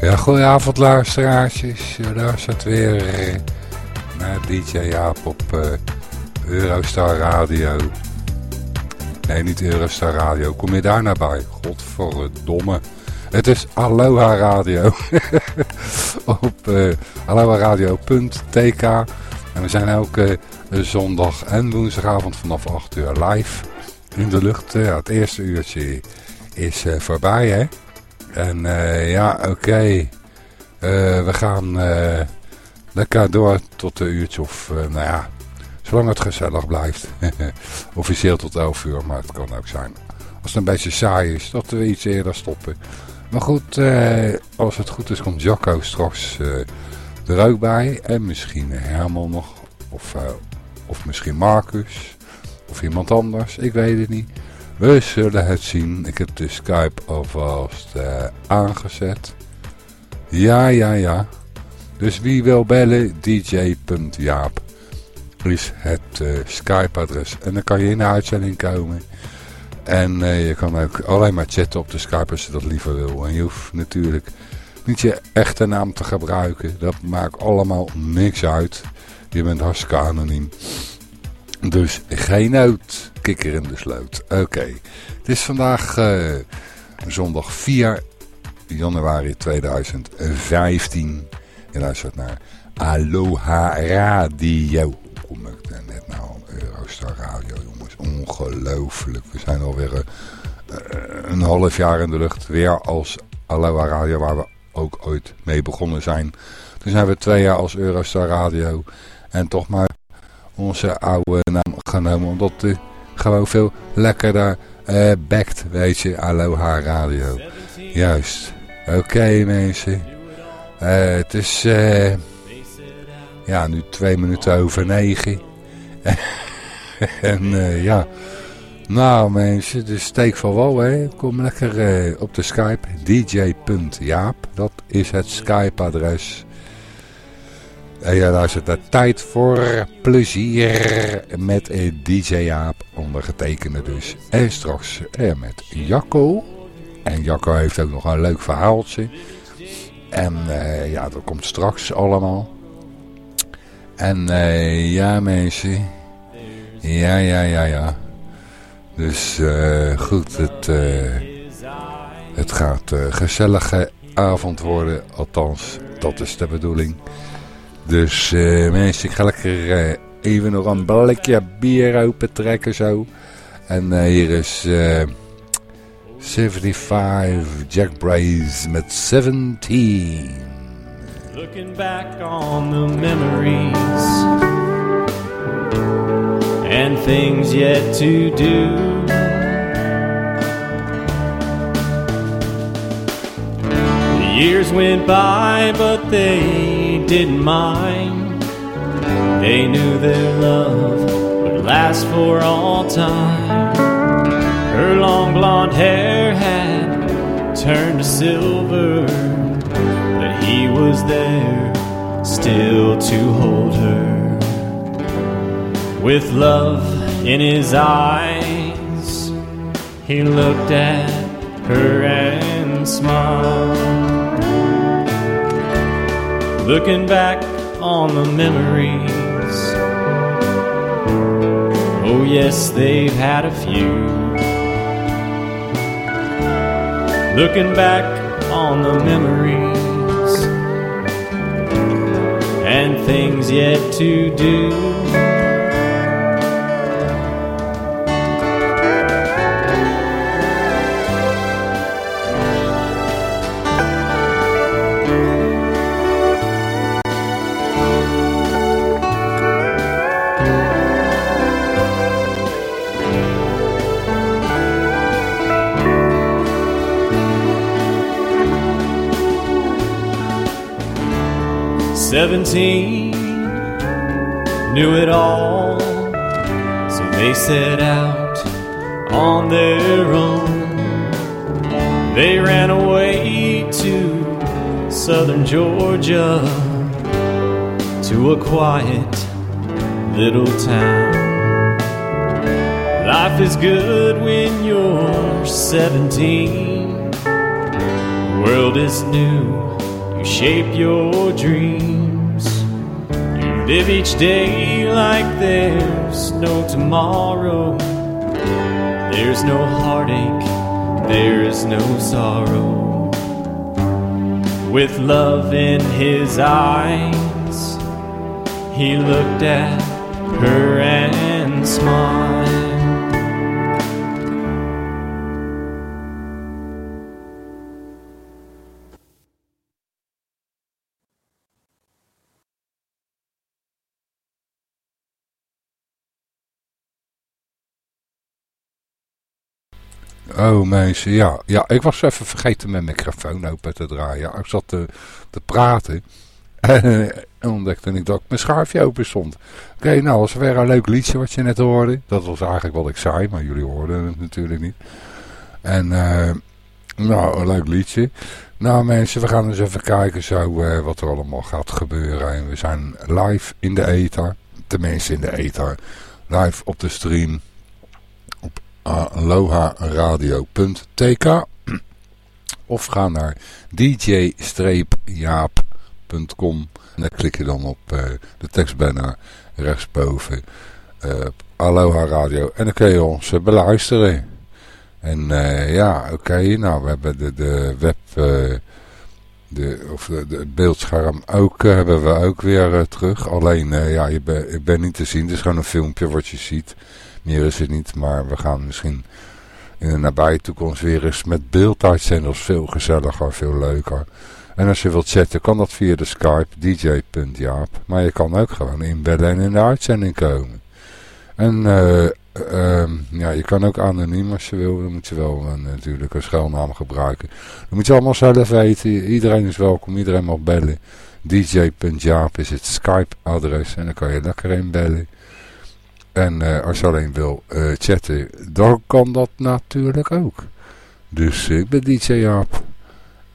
Ja, goedenavond luisteraartjes. Daar staat weer naar DJ Jaap op uh, Eurostar Radio. Nee, niet Eurostar Radio. Kom je daar naar bij? Godverdomme. Het is Aloha Radio. op uh, aloharadio.tk En we zijn elke zondag en woensdagavond vanaf 8 uur live in de lucht. ja, het eerste uurtje is voorbij, hè? En uh, ja, oké. Uh, we gaan uh, lekker door tot een uurtje of, nou ja, zolang het gezellig blijft. Officieel tot 11 uur, maar het kan ook zijn. Als het een beetje saai is, dat we iets eerder stoppen. Maar goed, als het goed is, komt Jacco straks er ook bij. En misschien Herman nog, of, of misschien Marcus, of iemand anders, ik weet het niet. We zullen het zien. Ik heb de Skype alvast uh, aangezet. Ja, ja, ja. Dus wie wil bellen, dj.jaap is het uh, Skype-adres. En dan kan je in de uitzending komen. En uh, je kan ook alleen maar chatten op de Skype als je dat liever wil. En je hoeft natuurlijk niet je echte naam te gebruiken. Dat maakt allemaal niks uit. Je bent hartstikke anoniem. Dus geen nood, kikker in de sloot. Oké, het is vandaag uh, zondag 4 januari 2015. Je luistert naar Aloha Radio. Kom ik net nou Eurostar Radio, jongens. Ongelooflijk. We zijn alweer uh, een half jaar in de lucht. Weer als Aloha Radio, waar we ook ooit mee begonnen zijn. Toen zijn we twee jaar als Eurostar Radio. En toch maar onze oude naam genomen. Omdat hij gewoon veel lekkerder uh, bekt, weet je. Aloha Radio. Juist. Oké mensen. Uh, het is ja, nu twee minuten over negen. en ja, nou mensen, de steek van wal hè. Kom lekker op de Skype. dj.jaap, dat is het Skype adres. En daar zit er tijd voor plezier met DJ Jaap, ondergetekende dus. En straks eh, met Jacco. En Jacco heeft ook nog een leuk verhaaltje. En uh, ja, dat komt straks allemaal. En uh, ja mensen. Ja, ja, ja, ja. Dus goed, het, het gaat gezellige avond worden. Althans, dat is de bedoeling. Dus uh, mensen, ik ga lekker uh, even nog een blikje bier open trekken zo. En uh, hier is 75 Jack Brace met 17. Looking back on the memories And things yet to do years went by but they didn't mind. They knew their love would last for all time. Her long blonde hair had turned to silver, but he was there still to hold her. With love in his eyes, he looked at her and smiled. Looking back on the memories. Oh, yes, they've had a few. Looking back on the memories and things yet to do. 17 knew it all, so they set out on their own. They ran away to southern Georgia to a quiet little town. Life is good when you're 17. The world is new you shape your dreams. Live each day like there's no tomorrow. There's no heartache, there's no sorrow. With love in his eyes, he looked at her and smiled. Mensen, ja. Ja, ik was even vergeten mijn microfoon open te draaien. Ik zat te, te praten. En ontdekte ik dat mijn schuifje open stond. Oké, nou, was weer een leuk liedje wat je net hoorde. Dat was eigenlijk wat ik zei, maar jullie hoorden het natuurlijk niet. En, uh, nou, een leuk liedje. Nou mensen, we gaan eens even kijken zo uh, wat er allemaal gaat gebeuren. En we zijn live in de ether. Tenminste in de ether. Live op de stream aloharadio.tk of ga naar dj-jaap.com en dan klik je dan op uh, de tekstbanner rechtsboven uh, Aloha Radio en dan kun je ons uh, beluisteren. En ja, oké, nou we hebben de, de web, de, of de, beeldscherm ook, hebben we ook weer terug. Alleen, ja, je ben, ik ben niet te zien, het is gewoon een filmpje wat je ziet. Meer is het niet, maar we gaan misschien in de nabije toekomst weer eens met beeld. Dat veel gezelliger, veel leuker. En als je wilt chatten, kan dat via de Skype, dj.jaap. Maar je kan ook gewoon inbellen en in de uitzending komen. En uh, uh, ja, je kan ook anoniem als je wil. Dan moet je wel uh, natuurlijk een schuilnaam gebruiken. Dan moet je allemaal zelf weten. Iedereen is welkom, iedereen mag bellen. dj.jaap is het Skype adres en dan kan je lekker inbellen. En uh, als je alleen wil uh, chatten, dan kan dat natuurlijk ook. Dus ik ben DJ Jaap.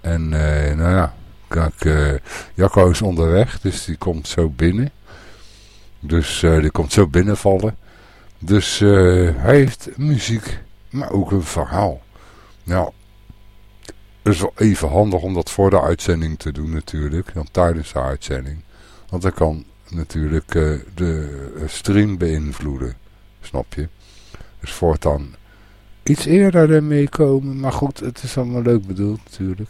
En uh, nou ja, kijk, Jacco is onderweg, dus die komt zo binnen. Dus die komt zo binnenvallen. Dus hij heeft muziek, maar ook een verhaal. Nou, het is wel even handig om dat voor de uitzending te doen natuurlijk, dan tijdens de uitzending. Want dan kan natuurlijk uh, de stream beïnvloeden. Snap je? Dus voortaan iets eerder ermee komen. Maar goed, het is allemaal leuk bedoeld natuurlijk.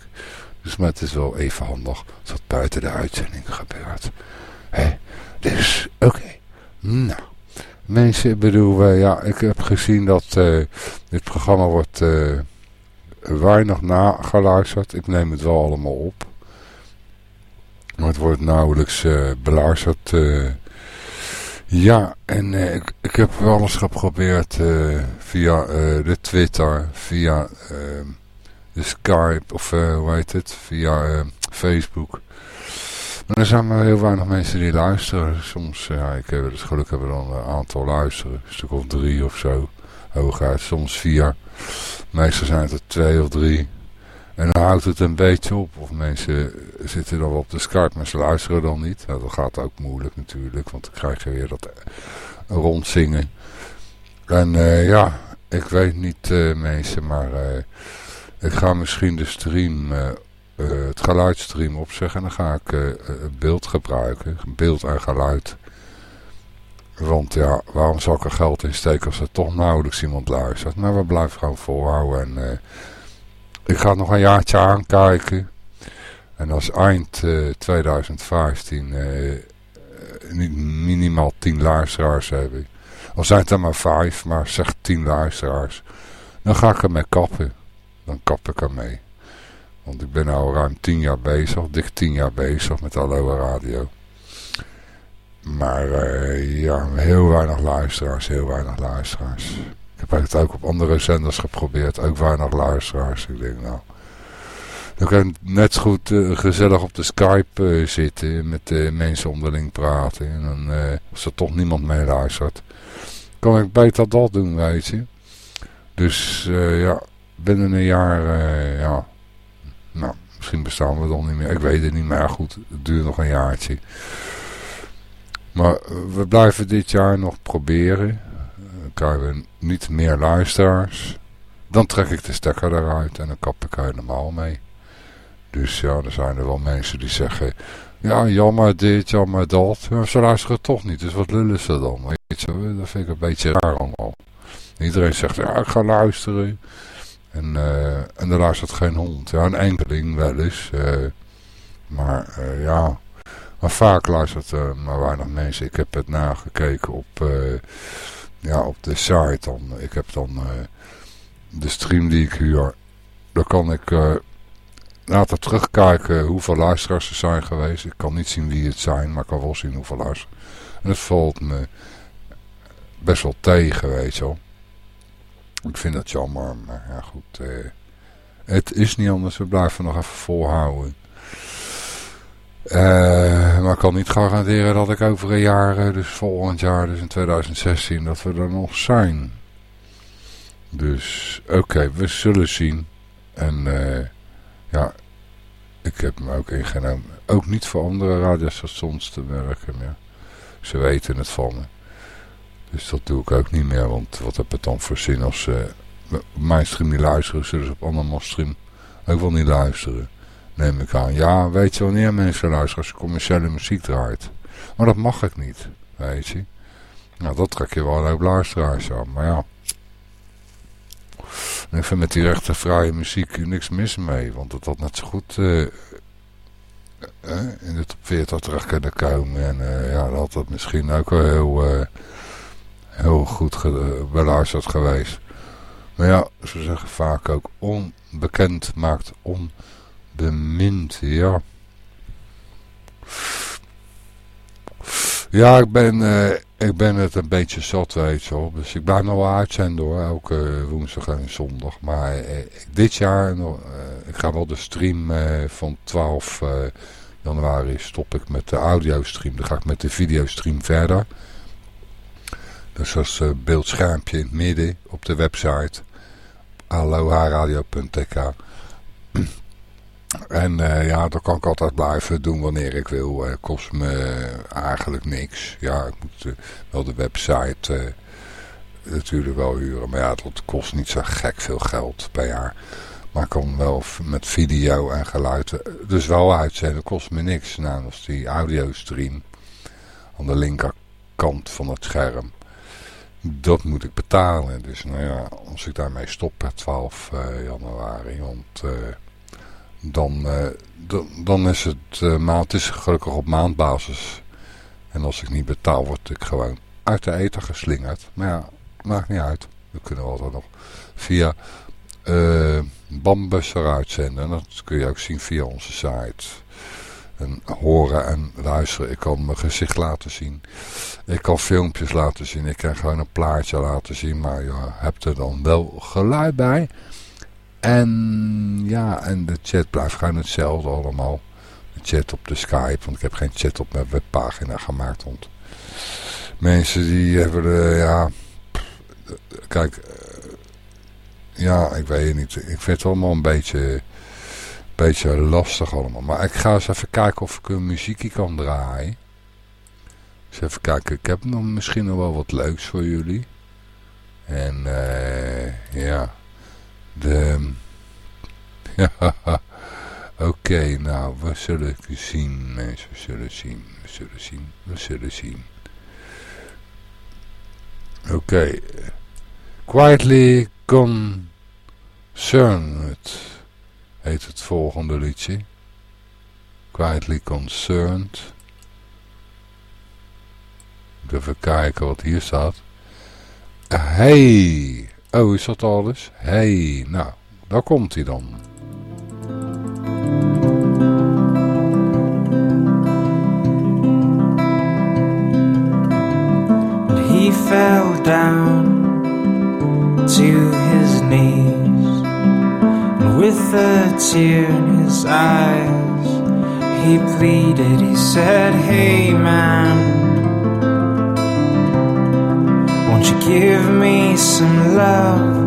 Dus maar het is wel even handig dat buiten de uitzending gebeurt. Hè? Dus, oké. Nou, mensen, ik bedoel, uh, ja, ik heb gezien dat uh, dit programma wordt weinig nageluisterd. Ik neem het wel allemaal op. Maar het wordt nauwelijks uh, beluisterd. Uh, ja, en uh, ik, ik heb eens geprobeerd via de Twitter, via de Skype of hoe heet het, via Facebook. Maar er zijn maar heel weinig mensen die luisteren. Soms, ja, ik heb het geluk hebben dan een aantal luisteren. Een stuk of drie of zo. Hooguit, soms vier. Meestal zijn het er twee of drie. En dan houdt het een beetje op. Of mensen zitten dan op de Skype, maar ze luisteren dan niet. Nou, dat gaat ook moeilijk natuurlijk, want dan krijg je weer dat rondzingen. En uh, ja, ik weet niet uh, mensen, maar uh, ik ga misschien de stream, het geluidstream opzeggen. En dan ga ik beeld gebruiken, beeld en geluid. Want ja, waarom zou ik er geld in steken als er toch nauwelijks iemand luistert? Maar we blijven gewoon volhouden en ik ga nog een jaartje aankijken. En als eind uh, 2015 uh, minimaal 10 luisteraars hebben. Al zijn het er maar 5, maar zeg 10 luisteraars. Dan ga ik ermee kappen. Dan kap ik ermee. Want ik ben al ruim 10 jaar bezig, dik 10 jaar bezig met Aloha Radio. Maar ja, heel weinig luisteraars, heel weinig luisteraars heb het ook op andere zenders geprobeerd. Ook weinig luisteraars. Ik denk nou... Dan kan ik net goed uh, gezellig op de Skype uh, zitten. Met uh, mensen onderling praten. En dan, als er toch niemand mee luistert. Kan ik beter dat doen, weet je. Dus ja, binnen een jaar... ja, nou, misschien bestaan we dan niet meer. Ik weet het niet meer. Goed, het duurt nog een jaartje. Maar we blijven dit jaar nog proberen krijgen we niet meer luisteraars. Dan trek ik de stekker eruit en dan kap ik helemaal mee. Dus ja, er zijn er wel mensen die zeggen... Ja, jammer dit, jammer dat. Maar ze luisteren toch niet. Dus wat lullen ze dan? Weet je, dat vind ik een beetje raar allemaal. Iedereen zegt, ja, ik ga luisteren. En, uh, en er luistert geen hond. Ja, een enkeling wel eens. Uh, maar uh, ja, maar vaak luistert er maar weinig mensen. Ik heb het nagekeken op, ja, op de site. Dan. Ik heb dan de stream die ik huur. Daar kan ik laten terugkijken hoeveel luisteraars er zijn geweest. Ik kan niet zien wie het zijn, maar ik kan wel zien hoeveel luisteraars. En het valt me best wel tegen, weet je. Ik vind dat jammer, maar ja goed. Eh, het is niet anders, we blijven nog even volhouden. Uh, maar ik kan niet garanderen dat ik over een jaar, eh, dus volgend jaar, dus in 2016, dat we er nog zijn. Dus oké, we zullen zien. En uh, ja, ik heb me ook ingenomen. Ook niet voor andere radiostations te werken meer. Ze weten het van me. Dus dat doe ik ook niet meer. Want wat heb het dan voor zin als ze mijn stream niet luisteren. Zullen ze op andermans stream ook wel niet luisteren. Neem ik aan. Ja, weet je wanneer mensen luisteren als je commerciële muziek draait. Maar dat mag ik niet. Weet je. Nou, dat trek je wel een hoop luisteraars aan. Maar ja. En ik vind met die rechte vrije muziek niks mis mee. Want het had net zo goed uh, uh, in de top 40 terecht kunnen komen. En uh, ja, dat had het misschien ook wel heel, heel goed beluisterd geweest. Maar ja, ze zeggen vaak ook onbekend maakt onbemind. Ja. Ja, ik ben, uh, ik ben het een beetje zat, weet je wel. Dus ik blijf nog wel uitzenden hoor, elke woensdag en zondag. Maar uh, dit jaar, uh, ik ga wel de stream van 12 januari stop ik met de audiostream. Dan ga ik met de videostream verder. Dus als beeldschermpje in het midden op de website. aloharadio.tk En uh, ja, dat kan ik altijd blijven doen wanneer ik wil. Uh, kost me eigenlijk niks. Ja, ik moet uh, wel de website natuurlijk wel huren. Maar ja, dat kost niet zo gek veel geld per jaar. Maar ik kan wel met video en geluid dus wel uitzenden. Kost me niks. Nou, dat is die audiostream aan de linkerkant van het scherm. Dat moet ik betalen. Dus nou ja, als ik daarmee stop per 12 januari. Want dan, uh, dan is het uh, maand, is gelukkig op maandbasis. En als ik niet betaal, word ik gewoon uit de eten geslingerd. Maar ja, maakt niet uit. We kunnen altijd nog via uh, eruit zenden. Dat kun je ook zien via onze site. En horen en luisteren. Ik kan mijn gezicht laten zien. Ik kan filmpjes laten zien. Ik kan gewoon een plaatje laten zien. Maar je hebt er dan wel geluid bij. En ja, en de chat blijft gewoon hetzelfde allemaal. De chat op de Skype, want ik heb geen chat op mijn webpagina gemaakt. Want mensen die hebben de, ja, kijk, eh, ja, ik weet het niet. Ik vind het allemaal een beetje, beetje lastig allemaal. Maar ik ga eens even kijken of ik een muziekje kan draaien. Even kijken, ik heb nog misschien nog wel wat leuks voor jullie. En uh, ja... De... Oké, nou, we zullen zien, mensen, we zullen zien, we zullen zien, we zullen zien. Oké. Quietly Concerned heet het volgende liedje. Quietly Concerned. Even kijken wat hier staat. Hey, Oh, is dat alles? hey, nou, daar komt hij dan. he fell down to his knees and with a tear in his eyes he pleaded he said hey man Won't you give me some love?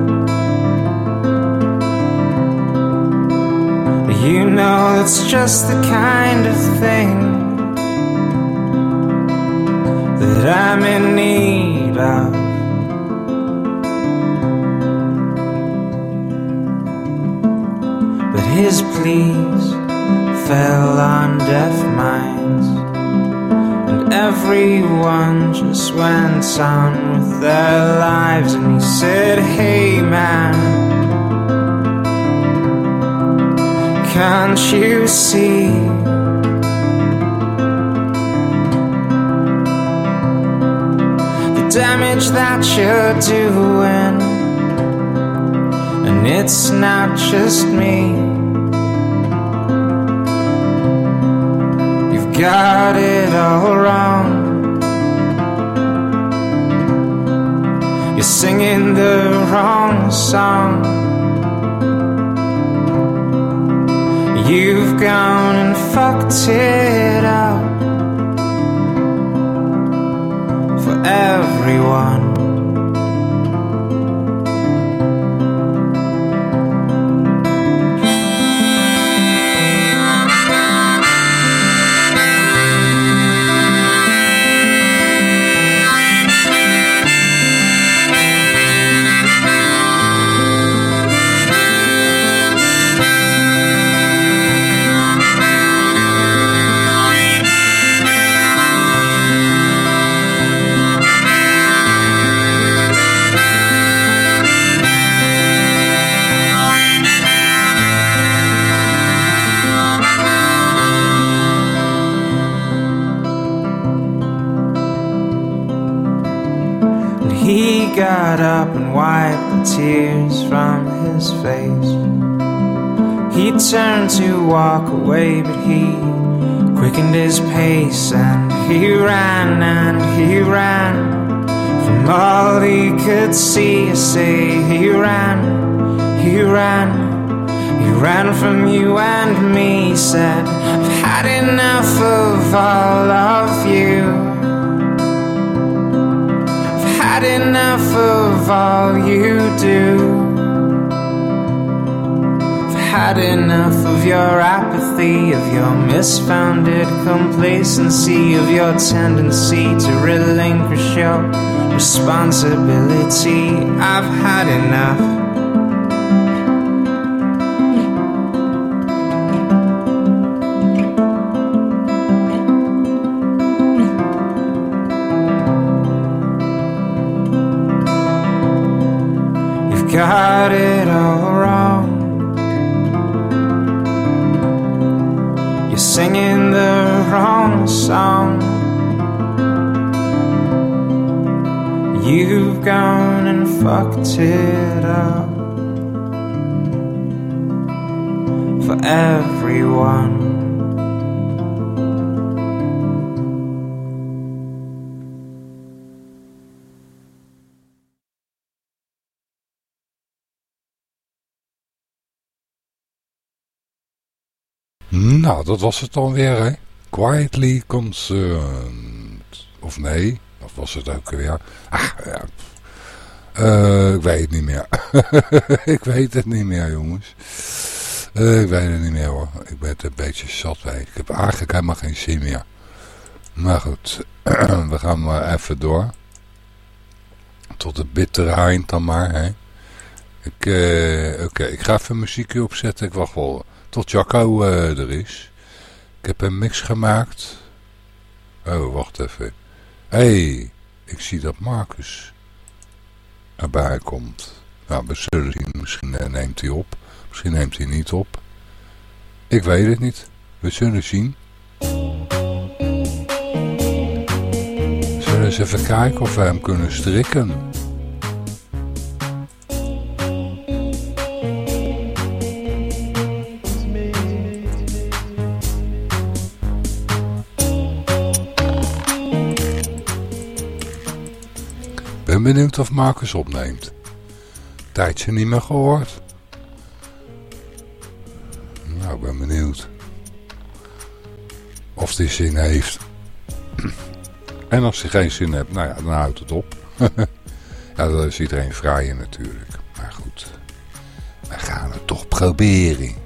You know that's just the kind of thing that I'm in need of. But his pleas fell on deaf minds everyone just went on with their lives, and he said, Hey man, can't you see? the Damage that you're doing, and it's not just me. Got it all wrong. You're singing the wrong song. You've gone and fucked it up for everyone. Of your tendency to relinquish your responsibility. I've had enough. You've got it gone and fucked it up for everyone. Nou, dat was het dan weer, hè. Quietly Concerned. Of nee, of was het ook weer? Ah, ja. Uh, ik weet het niet meer. ik weet het niet meer, jongens. Uh, ik weet het niet meer, hoor. Ik ben het een beetje zat, hè. Ik heb eigenlijk helemaal geen zin meer. Maar goed, we gaan maar even door. Tot het bittere eind dan maar, hè. Ik, uh, Oké, ik ga even muziekje opzetten. Ik wacht wel tot Jacco er is. Ik heb een mix gemaakt. Oh, wacht even. Hé, hey, ik zie dat Marcus erbij komt. Nou, we zullen zien. Misschien uh, neemt hij op. Misschien neemt hij niet op. Ik weet het niet. We zullen zien. Zullen eens even kijken of we hem kunnen strikken. Benieuwd of Marcus opneemt. Tijdje niet meer gehoord. Nou, ik ben benieuwd. Of hij zin heeft. En als hij geen zin heeft, nou ja, dan houdt het op. ja, dat is iedereen vrij natuurlijk. Maar goed, we gaan het toch proberen.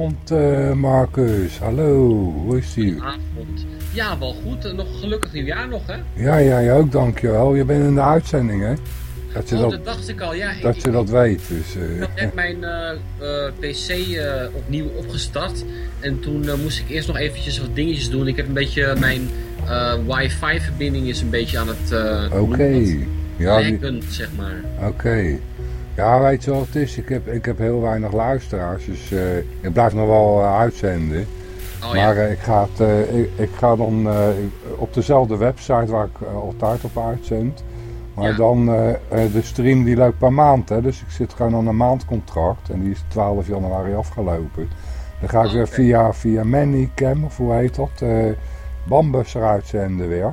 Goedenavond uh, Marcus, hallo, hoe is ie? Goedenavond. Ja, wel goed. Nog gelukkig nieuwjaar nog, hè? Ja, ja, jij ook, dankjewel. Je bent in de uitzending, hè? Dat, je oh, dat, dat dacht ik al, ja. Dat ik, je dat weet, dus... Uh, ik net mijn PC opnieuw opgestart. En toen moest ik eerst nog eventjes wat dingetjes doen. Ik heb een beetje... Mijn wifi-verbinding is een beetje aan het... Oké. Okay. Ja, die... zeg maar. Oké. Ja, weet je wat het is? Ik heb, ik heb heel weinig luisteraars, dus uh, ik blijf nog wel uh, uitzenden. Oh, maar uh, ik, ga het, ik, ik, ga dan op dezelfde website waar ik altijd op uitzend. Maar ja. dan de stream die loopt per maand, hè? dus ik zit gewoon aan een maandcontract en die is 12 januari afgelopen. Dan ga ik oh, weer okay. via, via Manicam, of hoe heet dat, Bambus eruit zenden weer.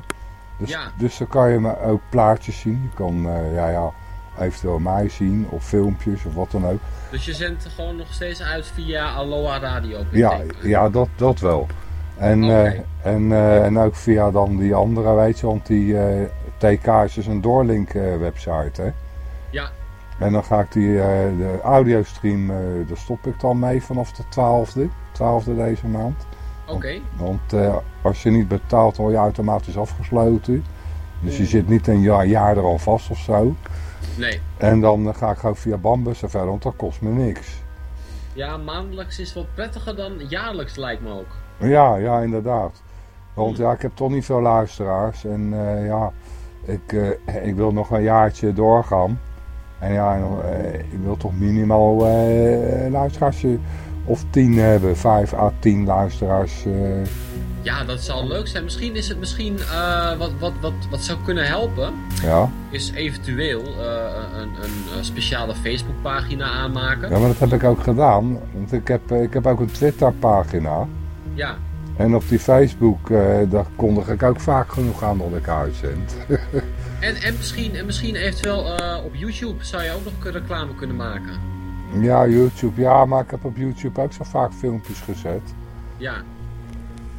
Dus, ja. dus dan kan je me ook plaatjes zien. Je kan, ja ja eventueel mij zien of filmpjes of wat dan ook. Dus je zendt gewoon nog steeds uit via Aloha Radio? Ja, ja dat, dat wel. En, okay. uh, en, uh, en ook via dan die andere, weet je, want die uh, eh, TK is dus een doorlink website, hè? Ja. En dan ga ik die, de audiostream, daar stop ik dan mee vanaf de 12e, 12e deze maand. Oké. Okay. Want, want als je niet betaalt, dan word je automatisch afgesloten. Dus je zit niet een jaar, jaar er al vast of zo. Nee. En dan ga ik gewoon via Bambus verder, want dat kost me niks. Ja, maandelijks is wat prettiger dan jaarlijks lijkt me ook. Ja, ja, inderdaad. Want ja, ik heb toch niet veel luisteraars. En uh, ja, ik, uh, ik wil nog een jaartje doorgaan. En ja, uh, ik wil toch minimaal luisteraars of tien hebben. Vijf à tien luisteraars ja, dat zou leuk zijn. Misschien is het misschien uh, wat, wat, wat, wat zou kunnen helpen. Ja. Is eventueel uh, een, een speciale Facebookpagina aanmaken. Ja, maar dat heb ik ook gedaan. Want ik heb, ik heb ook een Twitterpagina. Ja. En op die Facebook, uh, daar kondig ik ook vaak genoeg aan dat ik uitzend. en, en, misschien, en misschien eventueel op YouTube zou je ook nog reclame kunnen maken. Ja, YouTube. Ja, maar ik heb op YouTube ook zo vaak filmpjes gezet. Ja.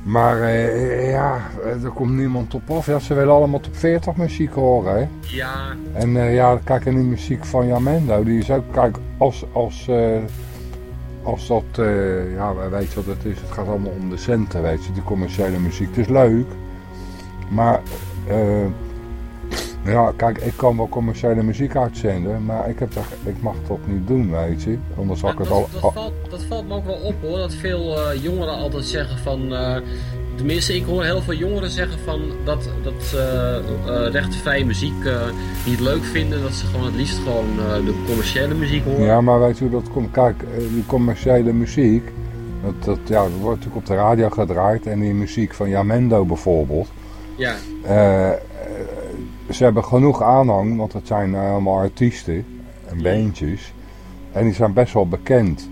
Maar uh, ja, er komt niemand op af. Ja, ze willen allemaal top 40 muziek horen, hè? Ja. En uh, ja, kijk, en die muziek van Jamendo, die is ook, kijk, als, als, uh, als dat, ja, weet je wat het is? Het gaat allemaal om de centen, weet je, die commerciële muziek. Het is leuk, maar, ja, kijk, ik kan wel commerciële muziek uitzenden, maar ik, heb dat, ik mag dat niet doen, weet je. Anders had ik het al... Dat valt, dat valt me ook wel op hoor, dat veel uh, jongeren altijd zeggen van... Uh, tenminste, ik hoor heel veel jongeren zeggen van dat, dat uh, rechtvrije muziek niet leuk vinden. Dat ze gewoon het liefst gewoon de commerciële muziek horen. Ja, maar weet je hoe dat komt? Kijk, die commerciële muziek, dat, dat, ja, dat wordt natuurlijk op de radio gedraaid. En die muziek van Jamendo bijvoorbeeld... Ja ze hebben genoeg aanhang, want het zijn eh, allemaal artiesten en beentjes. En die zijn best wel bekend.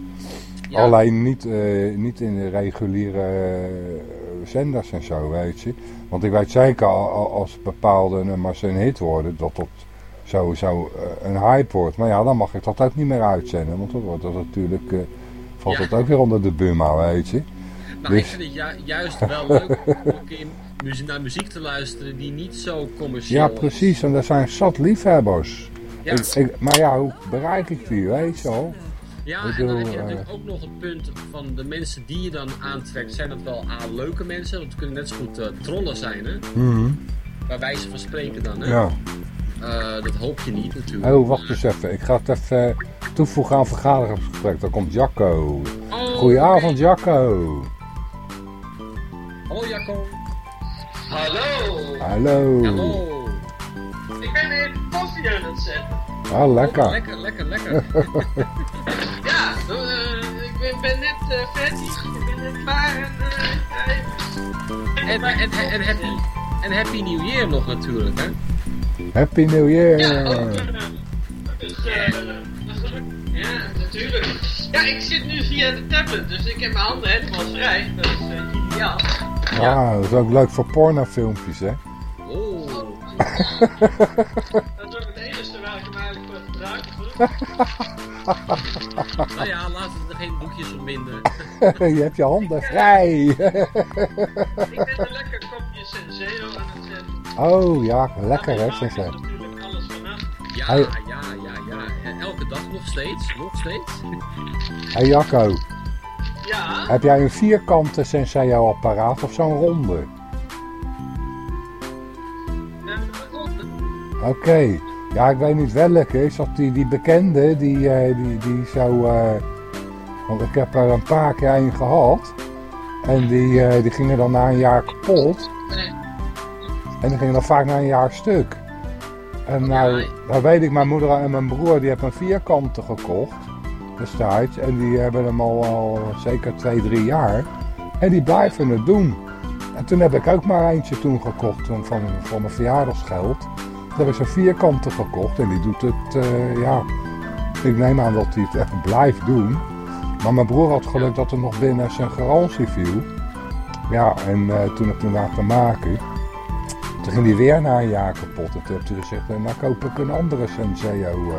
Alleen niet, uh, niet in de reguliere uh, zenders en zo, weet je. Want ik weet zeker als bepaalde nummers een hit worden, dat dat sowieso een hype wordt. Maar ja, dan mag ik dat ook niet meer uitzenden, want dan wordt dat natuurlijk, valt het ook weer onder de Buma, weet je. Nou, dus... ik vind het juist wel leuk om in naar muziek te luisteren die niet zo commercieel Ja, precies. En dat zijn zat liefhebbers. Ja. Ik, maar ja, hoe bereik ik die, weet je wel? Ja, en dan heb je natuurlijk ook nog het punt van de mensen die je dan aantrekt. Zijn dat wel A, leuke mensen? Want het kunnen net zo goed uh, trollen zijn, hè? Mm Waar wij ze van spreken dan, hè? Ja. Uh, dat hoop je niet, natuurlijk. Oh, wacht eens even. Ik ga het even toevoegen aan vergaderingsgesprek. Daar komt Jacco. Oh, Goedenavond, okay. Jacco. Hallo, Jacco. Hallo. Hallo. Hallo. Ik ben even koffie aan het zetten. Ah, lekker. Oh, lekker, lekker, lekker. ja, uh, ik ben, ben net uh, fertig. Ik ben net klaar en... Uh, en, en, en, en, happy, en Happy New Year nog natuurlijk, hè? Happy New Year. Ja, ook, dus, ja, natuurlijk. Ja, ik zit nu via de tablet, dus ik heb mijn handen helemaal vrij. Dat is ideaal. Ja, ah, dat is ook leuk voor pornofilmpjes, hè? Oh. dat is ook het enige waar ik hem eigenlijk voor gebruiken nou ja, laten we er geen boekjes op binden. je hebt je handen vrij. ik ben een lekker kopje Senseo aan het zetten. Oh ja, lekker hè, Senseo. natuurlijk alles vanaf. Ja, ja, ja, ja. Elke dag nog steeds, nog steeds. Hey Jacco. Ja, Heb jij een vierkante Senseo apparaat of zo'n ronde? Oké. Ja, ik weet niet welke. Is dat die, die bekende? Die, eh, die, die zo... eh, want ik heb er een paar keer een gehad. En die, eh, die gingen dan na een jaar kapot. Nee. En die gingen dan vaak na een jaar stuk. En nou, Ja. nou weet ik, mijn moeder en mijn broer die hebben een vierkante gekocht. En die hebben hem al, al zeker twee, drie jaar. En die blijven het doen. En toen heb ik ook maar eentje toen gekocht van, van mijn verjaardagsgeld. Heb ik zo'n vierkante gekocht en die doet het, eh, ja, ik neem aan dat hij het echt blijft doen. Maar mijn broer had geluk dat er nog binnen zijn garantie viel. Ja, en eh, toen heb ik hem laten maken. Toen ging hij weer na een jaar kapot. En toen heeft hij eh, nou koop ik een andere Senseo.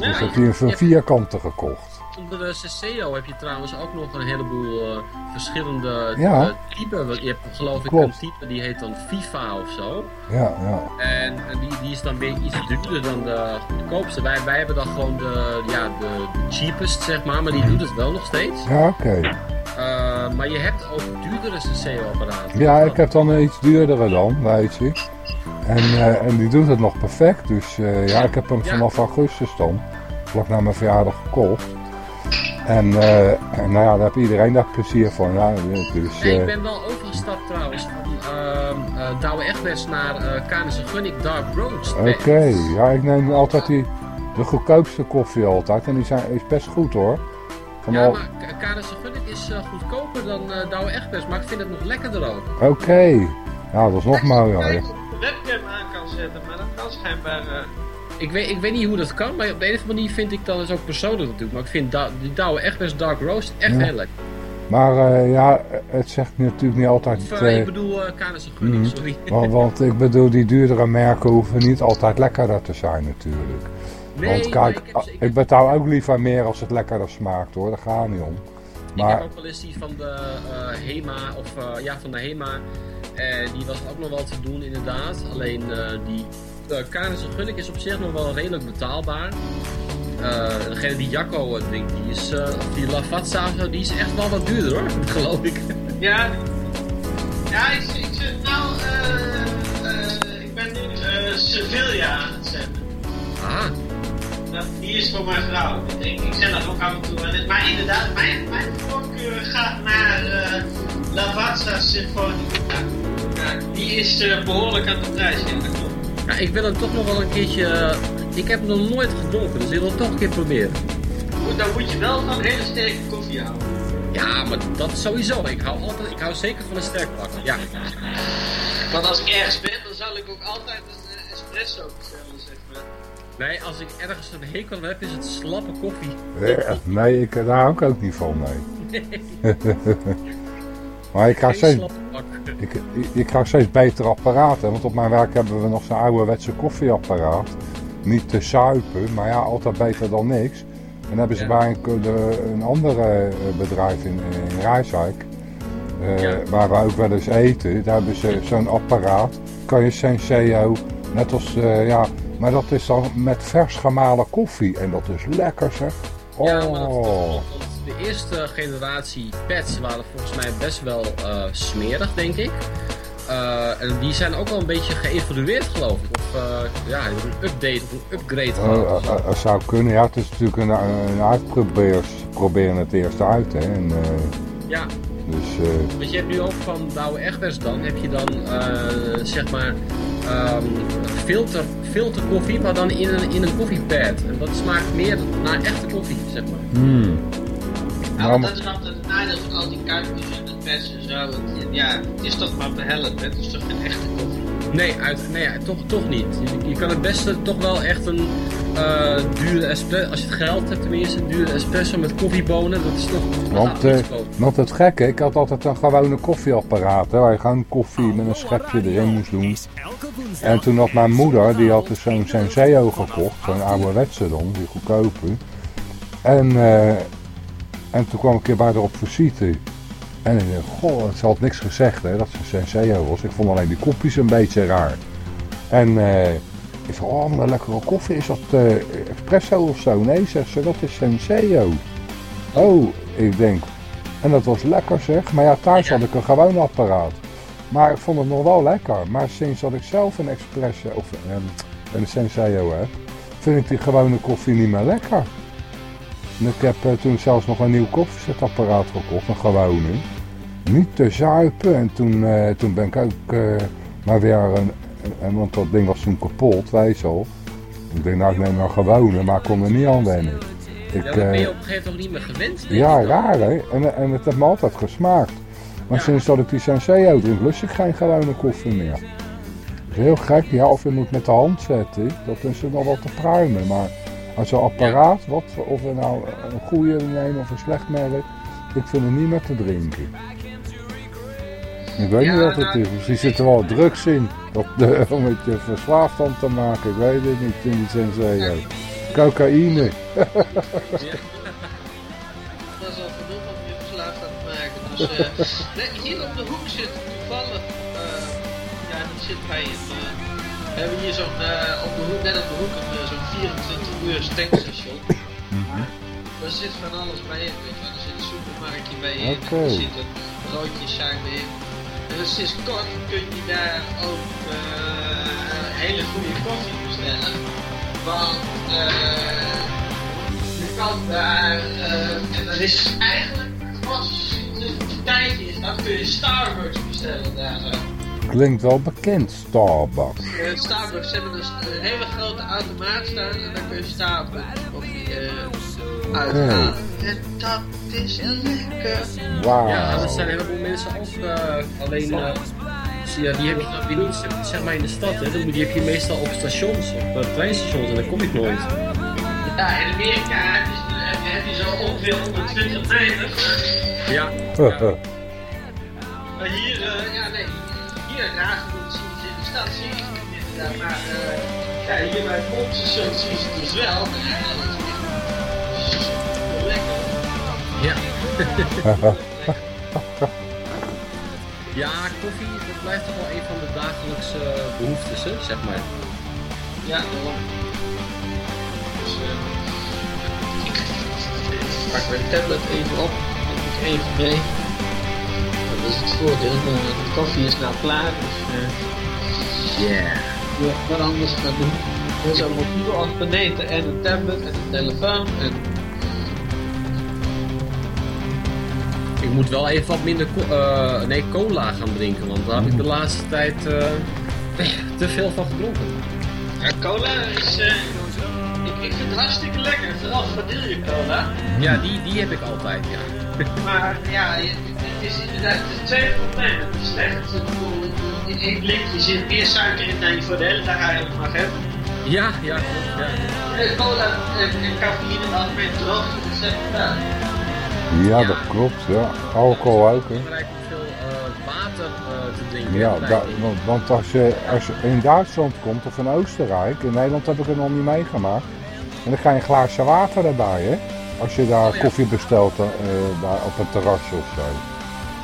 Eh. dus Ja, heeft hij een je- vierkante gekocht. Onder de CCO heb je trouwens ook nog een heleboel eh, verschillende Ja. eh, typen. Je hebt geloof ik Klopt. een type die heet dan FIFA of zo. Ja, ja. En, en die, die is dan weer iets duurder dan de goedkoopste. Wij, wij hebben dan gewoon de, ja, de, de cheapest, zeg maar. Maar die doet het wel nog steeds. Ja, oké. Eh, maar je hebt ook duurdere CCO-apparaten. Ja, ik heb dan een iets duurdere dan, weet je. En, eh, en die doet het nog perfect. Dus eh, ja, ik heb hem Ja. vanaf augustus dan, vlak na mijn verjaardag gekocht. En, en nou ja, daar heb iedereen daar plezier van. Ja, dus, ik ben wel overgestapt trouwens van eh Douwe Egberts naar eh Canis Gunnik Dark Roast. Oké, ja, ik neem altijd die, de goedkoopste koffie altijd. En die zijn, is best goed hoor. Ja, maar K- Canis Gunnik is eh, goedkoper dan eh Douwe Egberts, maar ik vind het nog lekkerder ook. Oké, ja, dat is nog mooier. Of ik de webcam aan kan zetten, maar dat kan schijnbaar... eh, Ik weet, ik weet niet hoe dat kan, maar op de een of andere manier vind ik dat is ook persoonlijk natuurlijk. Maar ik vind da die Douwe Egberts Dark Roast echt Ja. heel lekker. Maar eh, ja, het zegt natuurlijk niet altijd... Of, ik bedoel uh, Canis Gunnik, Mhm. sorry. Want, want ik bedoel, die duurdere merken hoeven niet altijd lekkerder te zijn natuurlijk. Nee, want maar kijk, ik, heb, ik, ik, betaal ook liever meer als het lekkerder smaakt hoor, daar gaat niet om. ik Maar heb ook wel eens die van de eh, Hema, of eh, ja, van de Hema. Eh, die was ook nog wel te doen inderdaad. Alleen eh, die uh, Canis Gunnik is op zich nog wel redelijk betaalbaar. Uh, degene die Jacco uh, drinkt, die is, uh, of die Lavazza die is echt wel wat duurder hoor, geloof ik. Ja, ja ik, ik zit nou, uh, ik ben nu Sevilla aan het zetten. Ah. Dat, die is voor mijn vrouw. Ik, ik zet dat ook af en toe. Maar inderdaad, mijn, mijn voorkeur gaat naar uh, Lavazza Sinfonica. Ja, die is uh, behoorlijk aan de prijs, klopt. Ja, ik wil hem toch nog wel een keertje. Ik heb hem nog nooit gedronken, dus ik wil het toch een keer proberen. Dan moet je wel van hele sterke koffie houden. Ja, maar dat sowieso. Ik hou, altijd, ik hou zeker van een sterk pakken. Ja. Want als ik ergens ben, dan zal ik ook altijd een espresso bestellen, zeg. Nee, als ik ergens een hekel aan heb, is het slappe koffie. Nee, ik, daar hou ik ook niet van, nee. maar ik ga, steeds, ik, ik, ik krijg steeds betere apparaten. Want op mijn werk hebben we nog zo'n ouderwetse koffieapparaat. Niet te suipen, maar ja, altijd beter dan niks. En dan hebben ze ja. bij een, een andere bedrijf in, in Rijswijk, uh, ja. waar we ook wel eens eten, daar hebben ze zo'n apparaat. Kan je Senseo, net als, uh, ja, maar dat is dan met vers gemalen koffie. En dat is lekker zeg. Oh. Ja, maar dat, dat, de eerste generatie pads waren volgens mij best wel uh, smerig, denk ik. Uh, en die zijn ook wel een beetje geëvolueerd, geloof ik. Of uh, ja, een update of een upgrade. Uh, zou kunnen, ja. Het is natuurlijk een, een proberen het eerst uit, hè. En, ja. Dus, Want je hebt nu ook van Douwe Egberts dan, heb je dan, zeg maar, um, filter, filterkoffie, maar dan in een, in een koffiepad. En dat smaakt meer naar echte koffie, zeg maar. Hmm. Ja, want dat is altijd het nadeel van al die kuipjes en het pads en zo. Het, ja, het is toch maar behelpt, het is toch geen echte koffie? Nee, uit, nee toch, toch niet. Je, je kan het beste toch wel echt een uh, dure espresso, als je het geld hebt tenminste, een dure espresso met koffiebonen, dat is toch... Want, uh, want het gekke, ik had altijd een gewone koffieapparaat, hè, waar je gewoon koffie met een schepje erin moest doen. En toen had mijn moeder, die had dus zo'n Senseo gekocht, zo'n ouderwetse dan, die goedkope. En... Uh, en toen kwam ik een keer bij haar op visite. En ik dacht, goh, ze had niks gezegd hè, dat ze Senseo was. Ik vond alleen die kopjes een beetje raar. En uh, ik zei, oh, wat een lekkere koffie. Is dat uh, espresso of zo? Nee, zegt ze, dat is Senseo. Oh, ik denk, En dat was lekker zeg. Maar ja, thuis had ik een gewoon apparaat. Maar ik vond het nog wel lekker. Maar sinds dat ik zelf een espresso of um, een Senseo heb, vind ik die gewone koffie niet meer lekker. En ik heb uh, toen zelfs nog een nieuw koffiezetapparaat gekocht, een gewone. Niet te zuipen. En toen, uh, toen ben ik ook uh, maar weer een, een, want dat ding was toen kapot, weet je al. Ik denk nou ik neem een gewone, maar ik kon er niet aan wennen. Ik, ja, ben je op een gegeven moment niet meer gewend? Ja, raar hè. En, en het heeft me altijd gesmaakt. Maar ja. sinds dat ik die Senseo drink, lust ik geen gewone koffie meer. Dat is heel gek. Ja, of je moet met de hand zetten. Dat is er nog wel te pruimen. Maar als een apparaat, wat, of we nou een goede nemen of een slecht merk, ik vind het niet meer te drinken. Ik weet ja, niet wat het is. Misschien zit er wel drugs in. Dat, de, om het je verslaafd van te maken. Ik weet het niet in die Senseo. Cocaïne. ja. Dat is al genoeg om je verslaafd aan te maken. Dus uh, hier op de hoek zit toevallig, uh, ja die zit bij een, uh, we hebben hier zo'n, op de hoek, net op de hoek zo'n 24 uur tankstation. Mhm. Daar zit van alles bij in, weet je wel. Er zit een supermarktje bij in, okay. er zit een broodje suiker in. En dus sinds kort kun je daar ook hele goede koffie bestellen. Want uh, je kan daar, uh, en dat is eigenlijk pas een tijdje is, dan kun je Starbucks bestellen daar zo. Klinkt wel bekend, Starbucks. Uh, Starbucks, ze hebben dus een hele grote automaat staan en dan kun je Starbucks koffie uh, uithalen. Okay. En dat is lekker. Wauw. Ja, er zijn een heleboel mensen ook uh, alleen ja, die heb je dan weer niet zeg maar in de stad. Hè. Die heb je meestal op stations, op uh, treinstations en daar kom ik nooit. Ja, in Amerika heb je, heb je zo ongeveer 120 meter. Ja. ja. Maar hier, uh, ja nee, hier graag zien ze in de stad zie je het inderdaad. Maar ja, hier bij het pompstation zie je het dus wel. Lekker. Ja. Ja, koffie, dat blijft toch wel een van de dagelijkse behoeftes, hè, zeg maar. Ja, daarom. Dus, uh, ik pak mijn tablet even op, moet ik even mee. Dat is het voordeel, de koffie is nou klaar, dus uh, yeah. ja, wat anders gaan doen. Dus een mobiel abonnenten en een tablet en een telefoon en Ik moet wel even wat minder co uh, nee, cola gaan drinken, want daar heb ik de laatste tijd uh, te veel van gedronken. Ja, cola is... Uh, ik, ik vind het hartstikke lekker, vooral vanille cola. Ja, die, die heb ik altijd, ja. maar ja, het is inderdaad het twee problemen. Het is slecht. In één blikje zit meer suiker in dan je voor de hele dag eigenlijk mag hebben. Ja, ja, klopt, ja. Cola en, en cafeïne in het algemeen droog, dat is echt ja, dat klopt. Ja. Alcohol ook. Hè. Ja, da, want, want, als, je, als je in Duitsland komt of in Oostenrijk, in Nederland heb ik het nog niet meegemaakt. En dan ga je een glaasje water erbij, hè? Als je daar oh, ja. koffie bestelt uh, daar op een terrasje of zo.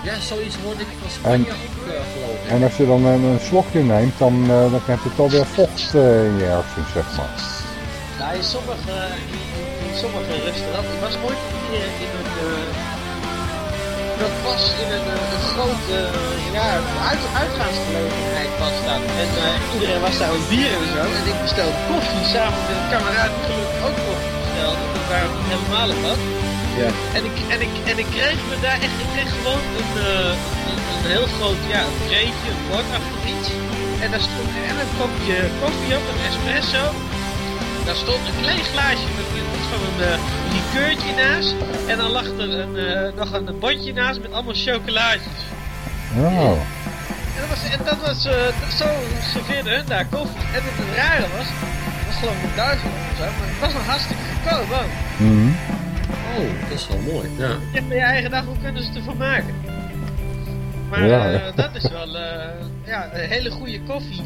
Ja, zoiets hoorde ik van Spanje en, ook, geloof ik. En als je dan een, een slokje neemt, dan, dan heb je toch weer vocht in je hersens, zeg maar. Ja, in sommige, in sommige restaurants, ik was ooit in een dat was in een, een grote ja, uit, uitgaansgelegenheid was dat. En uh, iedereen was daar aan bier en zo. En ik bestelde koffie samen met een kameraad die gelukkig ook koffie bestelde. Dat waren we helemaal wat. Ja. En, ik, en, ik, en ik kreeg me daar echt, ik kreeg gewoon een, uh, een, een, heel groot, ja, een treetje, een bordachtig iets. En daar stond en een kopje koffie op, een espresso. Daar stond een klein glaasje met iets van een uh, likeurtje naast. En dan lag er een, uh, nog een bordje naast met allemaal chocolaatjes. Oh. En dat was, en dat was uh, zo serveerde hun daar koffie. En het rare was, het was geloof ik duizend of zo, maar het was nog hartstikke goedkoop ook. Mm -hmm. Oh, dat is wel mooi. Ja. Je hebt je eigen dag, hoe kunnen ze het ervan maken? Maar ja, ja. dat is wel ja, een hele goede koffie.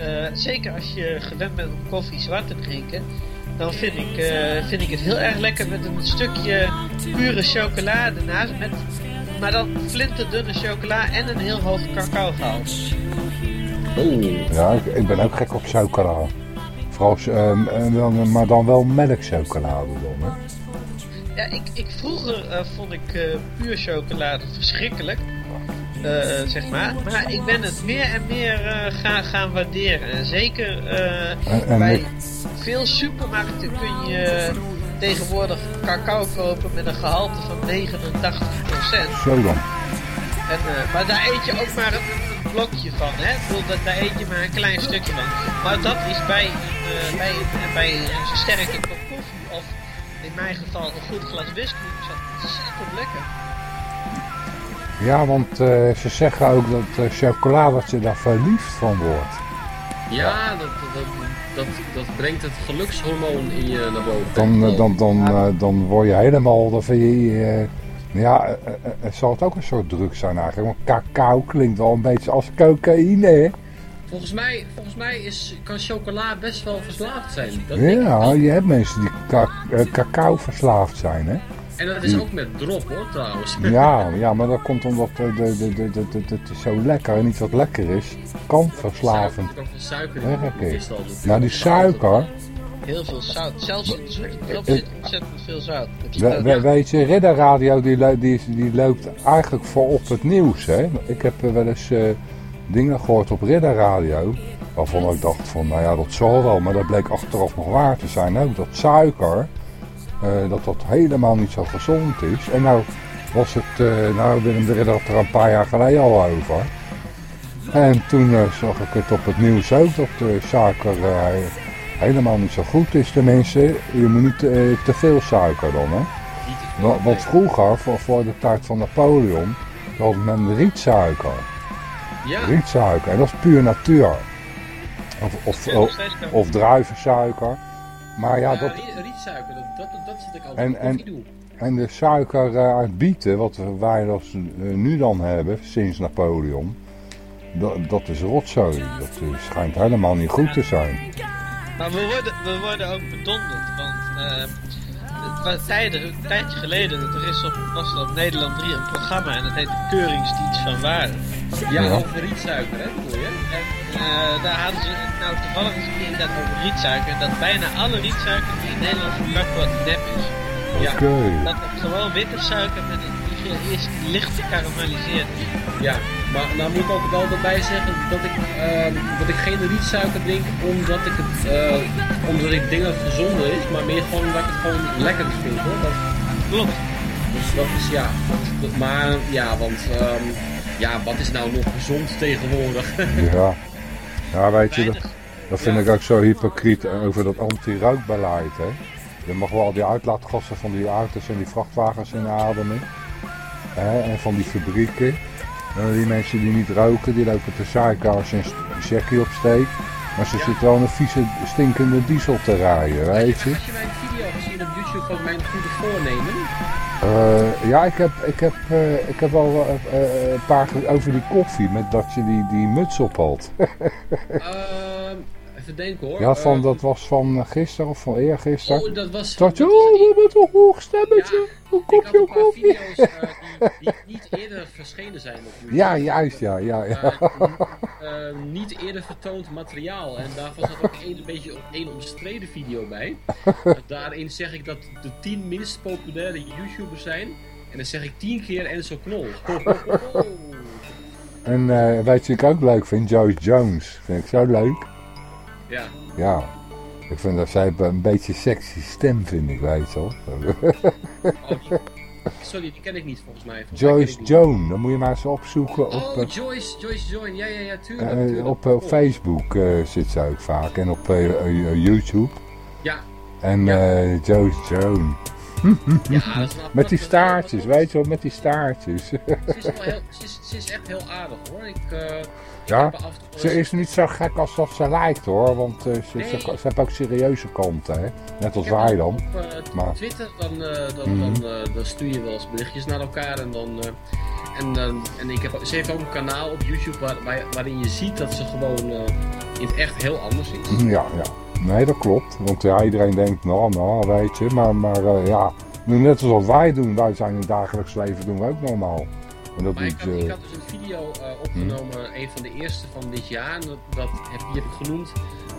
Uh, zeker als je gewend bent om koffie zwart te drinken, dan vind ik, uh, vind ik het heel erg lekker met een stukje pure chocolade naast. Met, maar dan flinterdunne chocola en een heel hoog cacaogehalte. Oh. Ja, ik, ik, ben ook gek op chocola. Vooral, uh, dan, maar dan wel melkchocolade dan, hè? Ja, ik, ik vroeger eh, vond ik eh, puur chocolade verschrikkelijk. eh, zeg maar. Maar ik ben het meer en meer gaan, gaan waarderen. En zeker bij veel supermarkten kun je tegenwoordig cacao kopen met een gehalte van 89%. zo dan. En, maar daar eet je ook maar een, blokje van, hè? Ik bedoel, dat, daar eet je maar een klein stukje van. Maar dat is bij, bij, bij een sterke in mijn geval een goed glas whisky, is ontzettend lekker. Ja, want eh, ze zeggen ook dat eh, chocola, dat je daar verliefd van wordt. Ja, dat, dat, dat, dat brengt het gelukshormoon in je naar boven. Dan, eh, dan, dan, eh, dan word je helemaal, dan vind je, eh, ja, eh, eh, eh, zal het ook een soort drug zijn eigenlijk. Want cacao klinkt wel een beetje als cocaïne, hè? Volgens mij, volgens mij is, kan chocola best wel verslaafd zijn. Dat Ja, denk ik. je hebt mensen die eh, cacao verslaafd zijn, hè? En dat is ook met drop hoor trouwens. Ja, ja, maar dat komt omdat de, de, de, de, de, de- het is zo lekker en iets wat lekker is, kan verslavend. Er suiker. Is dat natuurlijk. Nou, die suiker, Heel veel zout. Zelfs in de drop Eh, zit ontzettend veel zout. We, weet je, Ridder Radio die, die, die loopt eigenlijk voor op het nieuws, hè? Ik heb wel eens eh, dingen gehoord op Ridder Radio, waarvan ik dacht van, nou ja, dat zal wel, maar dat bleek achteraf nog waar te zijn ook, dat suiker, eh, dat dat helemaal niet zo gezond is. En nou was het, eh, nou Willem de Ridder had er een paar jaar geleden al over. En toen eh, zag ik het op het nieuws ook, dat de suiker helemaal niet zo goed is. Tenminste, je moet niet te veel suiker dan, hè. Want vroeger, voor, voor de tijd van Napoleon, had men rietsuiker. Ja, Rietsuiker, en dat is puur natuur. Of, of, of, druivensuiker. Maar ja, dat, rie- rietsuiker, dat, dat, dat zit ik altijd En- in en- koffie doe. en de suiker eh, uit bieten, wat wij eh, nu dan hebben, sinds Napoleon, dat, dat is rotzooi. Dat schijnt helemaal niet goed te zijn. Maar we worden, we worden ook bedonderd, want eh, tijden, een tijdje geleden, er is op, was er op Nederland 3 een programma en dat heet de Keuringsdienst van Waarde. Ja, Ja. over rietsuiker, hè, bedoel je? En eh, daar hadden ze nou toevallig eens een keer dat over rietsuiker, dat bijna alle rietsuiker die in Nederland verkocht wordt nep is. Ja. Oké. Dat het gewoon witte suiker met een die eerst licht gekarameliseerd is. Ja, maar nou moet ik ook wel erbij zeggen dat ik, ehm, dat ik geen rietsuiker drink omdat ik het, eh, omdat ik denk dat het gezonder is, maar meer gewoon omdat ik het gewoon lekker vind hoor. Dat, Klopt. dus dat is ja, dat, dat- maar ja, want ehm, ja, wat is nou nog gezond tegenwoordig? Ja. ja, weet je, dat, dat vind ik ook zo hypocriet over dat anti-rookbeleid. Je mag wel die uitlaatgassen van die auto's en die vrachtwagens inademen. Hè, en van die fabrieken. En die mensen die niet roken, die lopen te zeiken als je een checkie opsteekt. Maar ze zitten wel een vieze, stinkende diesel te rijden, weet je. Als je mijn video gezien op YouTube van mijn goede voornemen, Eh, ja, ik heb, ik, heb, eh, ik heb wel eh, een paar over die koffie, met dat je die, die muts op. even denken hoor. Ja, van, Eh, dat was van gisteren of van eergisteren. Oh, dat was... Dat dat oh, met een hoog stemmetje, een Ik had kopje een paar video's eh, die, die niet eerder verschenen zijn op YouTube. Ja, juist, ja, ja, ja. Eh, eh, niet eerder vertoond materiaal. En daar was er ook een, een beetje één omstreden video bij. Daarin zeg ik dat de tien minst populaire YouTubers zijn. En dan zeg ik tien keer Enzo Knol. En eh, je wat ik ook leuk vind? Joyce Jones. Vind ik zo leuk. Ja, Ja. Ik vind dat zij een beetje sexy stem, vind ik, weet je wel. oh, sorry, die ken ik niet volgens mij. Volgens Joyce. Joan, dan moet je maar eens opzoeken op, Oh, eh, Joyce, Joyce Join. Ja, ja, ja, tuurlijk. eh, tuurlijk. op, eh, op Oh, Facebook zit ze ook vaak. En op YouTube. Ja, En Joyce Joan. Ja dat is een Met die staartjes, weet je wel, met die staartjes. Ze is, wel heel, ze, is, ze is echt heel aardig hoor. Ik, eh, ja, ze is niet zo gek als dat ze lijkt hoor. Want eh, ze, Nee. ze, ze heeft ook serieuze kanten, hè. Net als wij dan. Op eh, Maar- Twitter, dan, dan, Mhm. dan, dan stuur je wel eens berichtjes naar elkaar. En, dan, en, en ik heb, ze heeft ook een kanaal op YouTube waar, waar- waarin je ziet dat ze gewoon in het echt heel anders is. Ja, ja. Nee, dat klopt. Want ja, iedereen denkt, nou, nou, weet je. Maar, maar eh, ja, nu net als wat wij doen. Wij zijn in het dagelijks leven doen we ook normaal. En dat Maar ik had, eh, ik had dus een video eh, opgenomen, een van de eerste van dit jaar. En dat, dat heb, die heb ik genoemd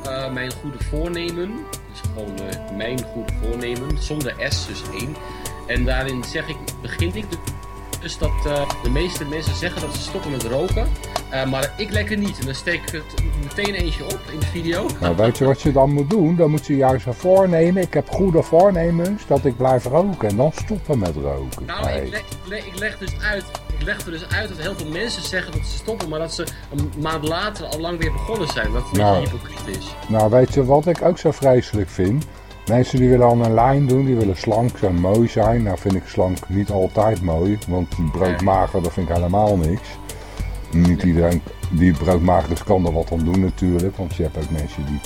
eh, Mijn Goede Voornemen. Dus gewoon eh, Mijn Goede Voornemen, zonder S, dus één. En daarin zeg ik, begin ik dus dat uh, de meeste mensen zeggen dat ze stoppen met roken. Uh, maar ik lekker niet. En dan steek ik het meteen eentje op in de video. Nou, weet je wat je dan moet doen? Dan moet je juist voornemen. Ik heb goede voornemens dat ik blijf roken. En dan stoppen met roken. Nou, ik, leg, ik, leg, ik leg dus uit ik leg er dus uit dat heel veel mensen zeggen dat ze stoppen, maar dat ze een maand later al lang weer begonnen zijn. Dat het nou, een hypocriet is. Nou, weet je wat ik ook zo vreselijk vind? Mensen die willen al een lijn doen, die willen slank en mooi zijn. Nou vind ik slank niet altijd mooi, want broodmager, dat vind ik helemaal niks. Niet iedereen die broodmager is kan er wat aan doen natuurlijk, want je hebt ook mensen die,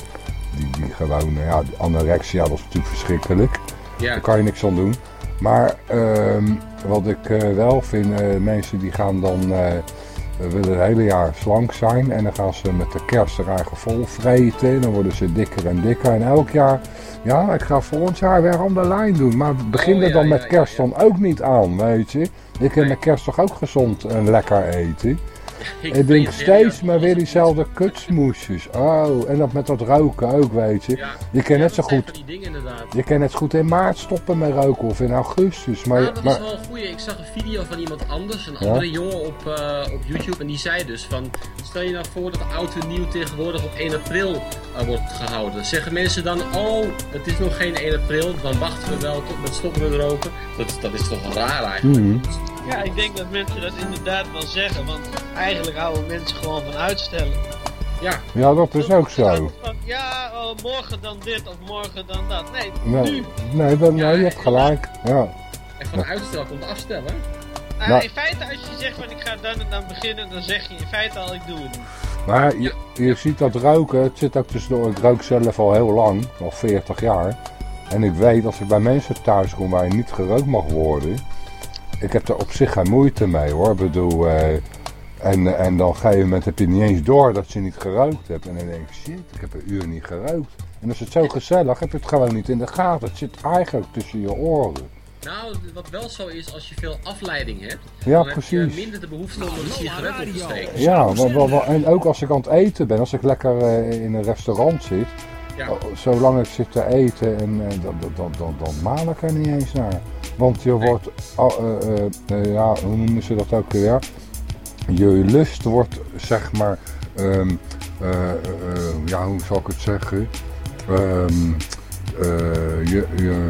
die, die gewoon, ja, anorexia, dat is natuurlijk verschrikkelijk. Ja. Daar kan je niks aan doen. Maar uh, wat ik uh, wel vind, uh, mensen die gaan dan uh, willen het hele jaar slank zijn en dan gaan ze met de kerst er eigen vol vreten. Dan worden ze dikker en dikker en elk jaar, ja ik ga volgend jaar weer aan de lijn doen. Maar begin Oh, er dan ja, met ja, kerst ja. dan ook niet aan, weet je. Ik kan Nee. met kerst toch ook gezond en lekker eten. Ik, Ik steeds maar weer diezelfde kutsmoesjes. Oh, en dat met dat roken ook, weet je. Ja. Je kan Ja, net zo goed, die dingen inderdaad. je kan net goed in maart stoppen met roken of in augustus. Maar, nou, dat maar is wel een goeie. Ik zag een video van iemand anders, een andere jongen op, eh, op YouTube. En die zei dus van, stel je nou voor dat oud en nieuw tegenwoordig op 1 april eh, wordt gehouden. Zeggen mensen dan, oh, het is nog geen 1 april, dan wachten we wel tot met stoppen met roken. Dat, dat is toch raar eigenlijk. Mhm. Ja, ik denk dat mensen dat inderdaad wel zeggen, want eigenlijk houden mensen gewoon van uitstellen. Ja, ja, dat is ook zo. Van, ja, oh, morgen dan dit of morgen dan dat. Nee, Nee, nu. nee, dat, nee, Ja, je hebt gelijk. Ja. en van uitstel komt afstellen. Nou, Nou. in feite, als je zegt van ik ga dan en dan beginnen, dan zeg je in feite al ik doe het niet. Maar je, je ziet dat roken, het zit ook tussendoor. Ik rook zelf al heel lang, al 40 jaar. En ik weet, als ik bij mensen thuis kom waar je niet gerookt mag worden... Ik heb er op zich geen moeite mee hoor. Ik bedoel, eh, en, en dan een gegeven moment heb je niet eens door dat je niet gerookt hebt. En dan denk ik, shit, ik heb een uur niet gerookt. En als het zo gezellig, heb je het gewoon niet in de gaten. Het zit eigenlijk tussen je oren. Nou, wat wel zo is, als je veel afleiding hebt, Ja, dan heb precies. je minder de behoefte om een sigaret op te steken. Ja, wel- wel- wel- en ook als ik aan het eten ben, als ik lekker eh, in een restaurant zit, Ja. oh, zolang ik zit te eten, en, eh, dan, dan, dan, dan, dan maal ik er niet eens naar. Want je wordt, eh, eh, eh, ja, hoe noemen ze dat ook weer? Je lust wordt, zeg maar, ehm, eh, eh, eh, ja, hoe zal ik het zeggen? Ehm, eh, je, je,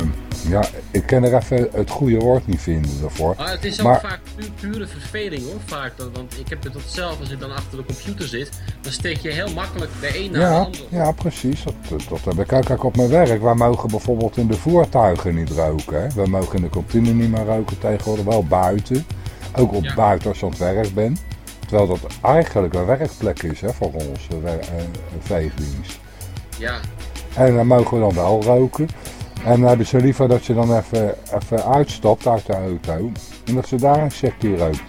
ja, ik kan er even het goede woord niet vinden daarvoor. Maar het is ook Maar- vaak pu- pure verveling hoor, vaak. Dat- Want ik heb het tot zelf, als ik dan achter de computer zit, dan steek je heel makkelijk de een naar de Ja, ander. ja, precies. Dat, dat, heb ik ook, ook op mijn werk. Wij mogen bijvoorbeeld in de voertuigen niet roken. Hè. We mogen in de kantine niet meer roken tegenwoordig, wel buiten. Ook op Ja. buiten als je aan het werk bent. Terwijl dat eigenlijk een werkplek is hè, voor onze wer- eh, veegdienst. Ja, En dan mogen we dan wel roken. En dan hebben ze liever dat je dan even, even uitstapt uit de auto. En dat ze daar een sekje rookt.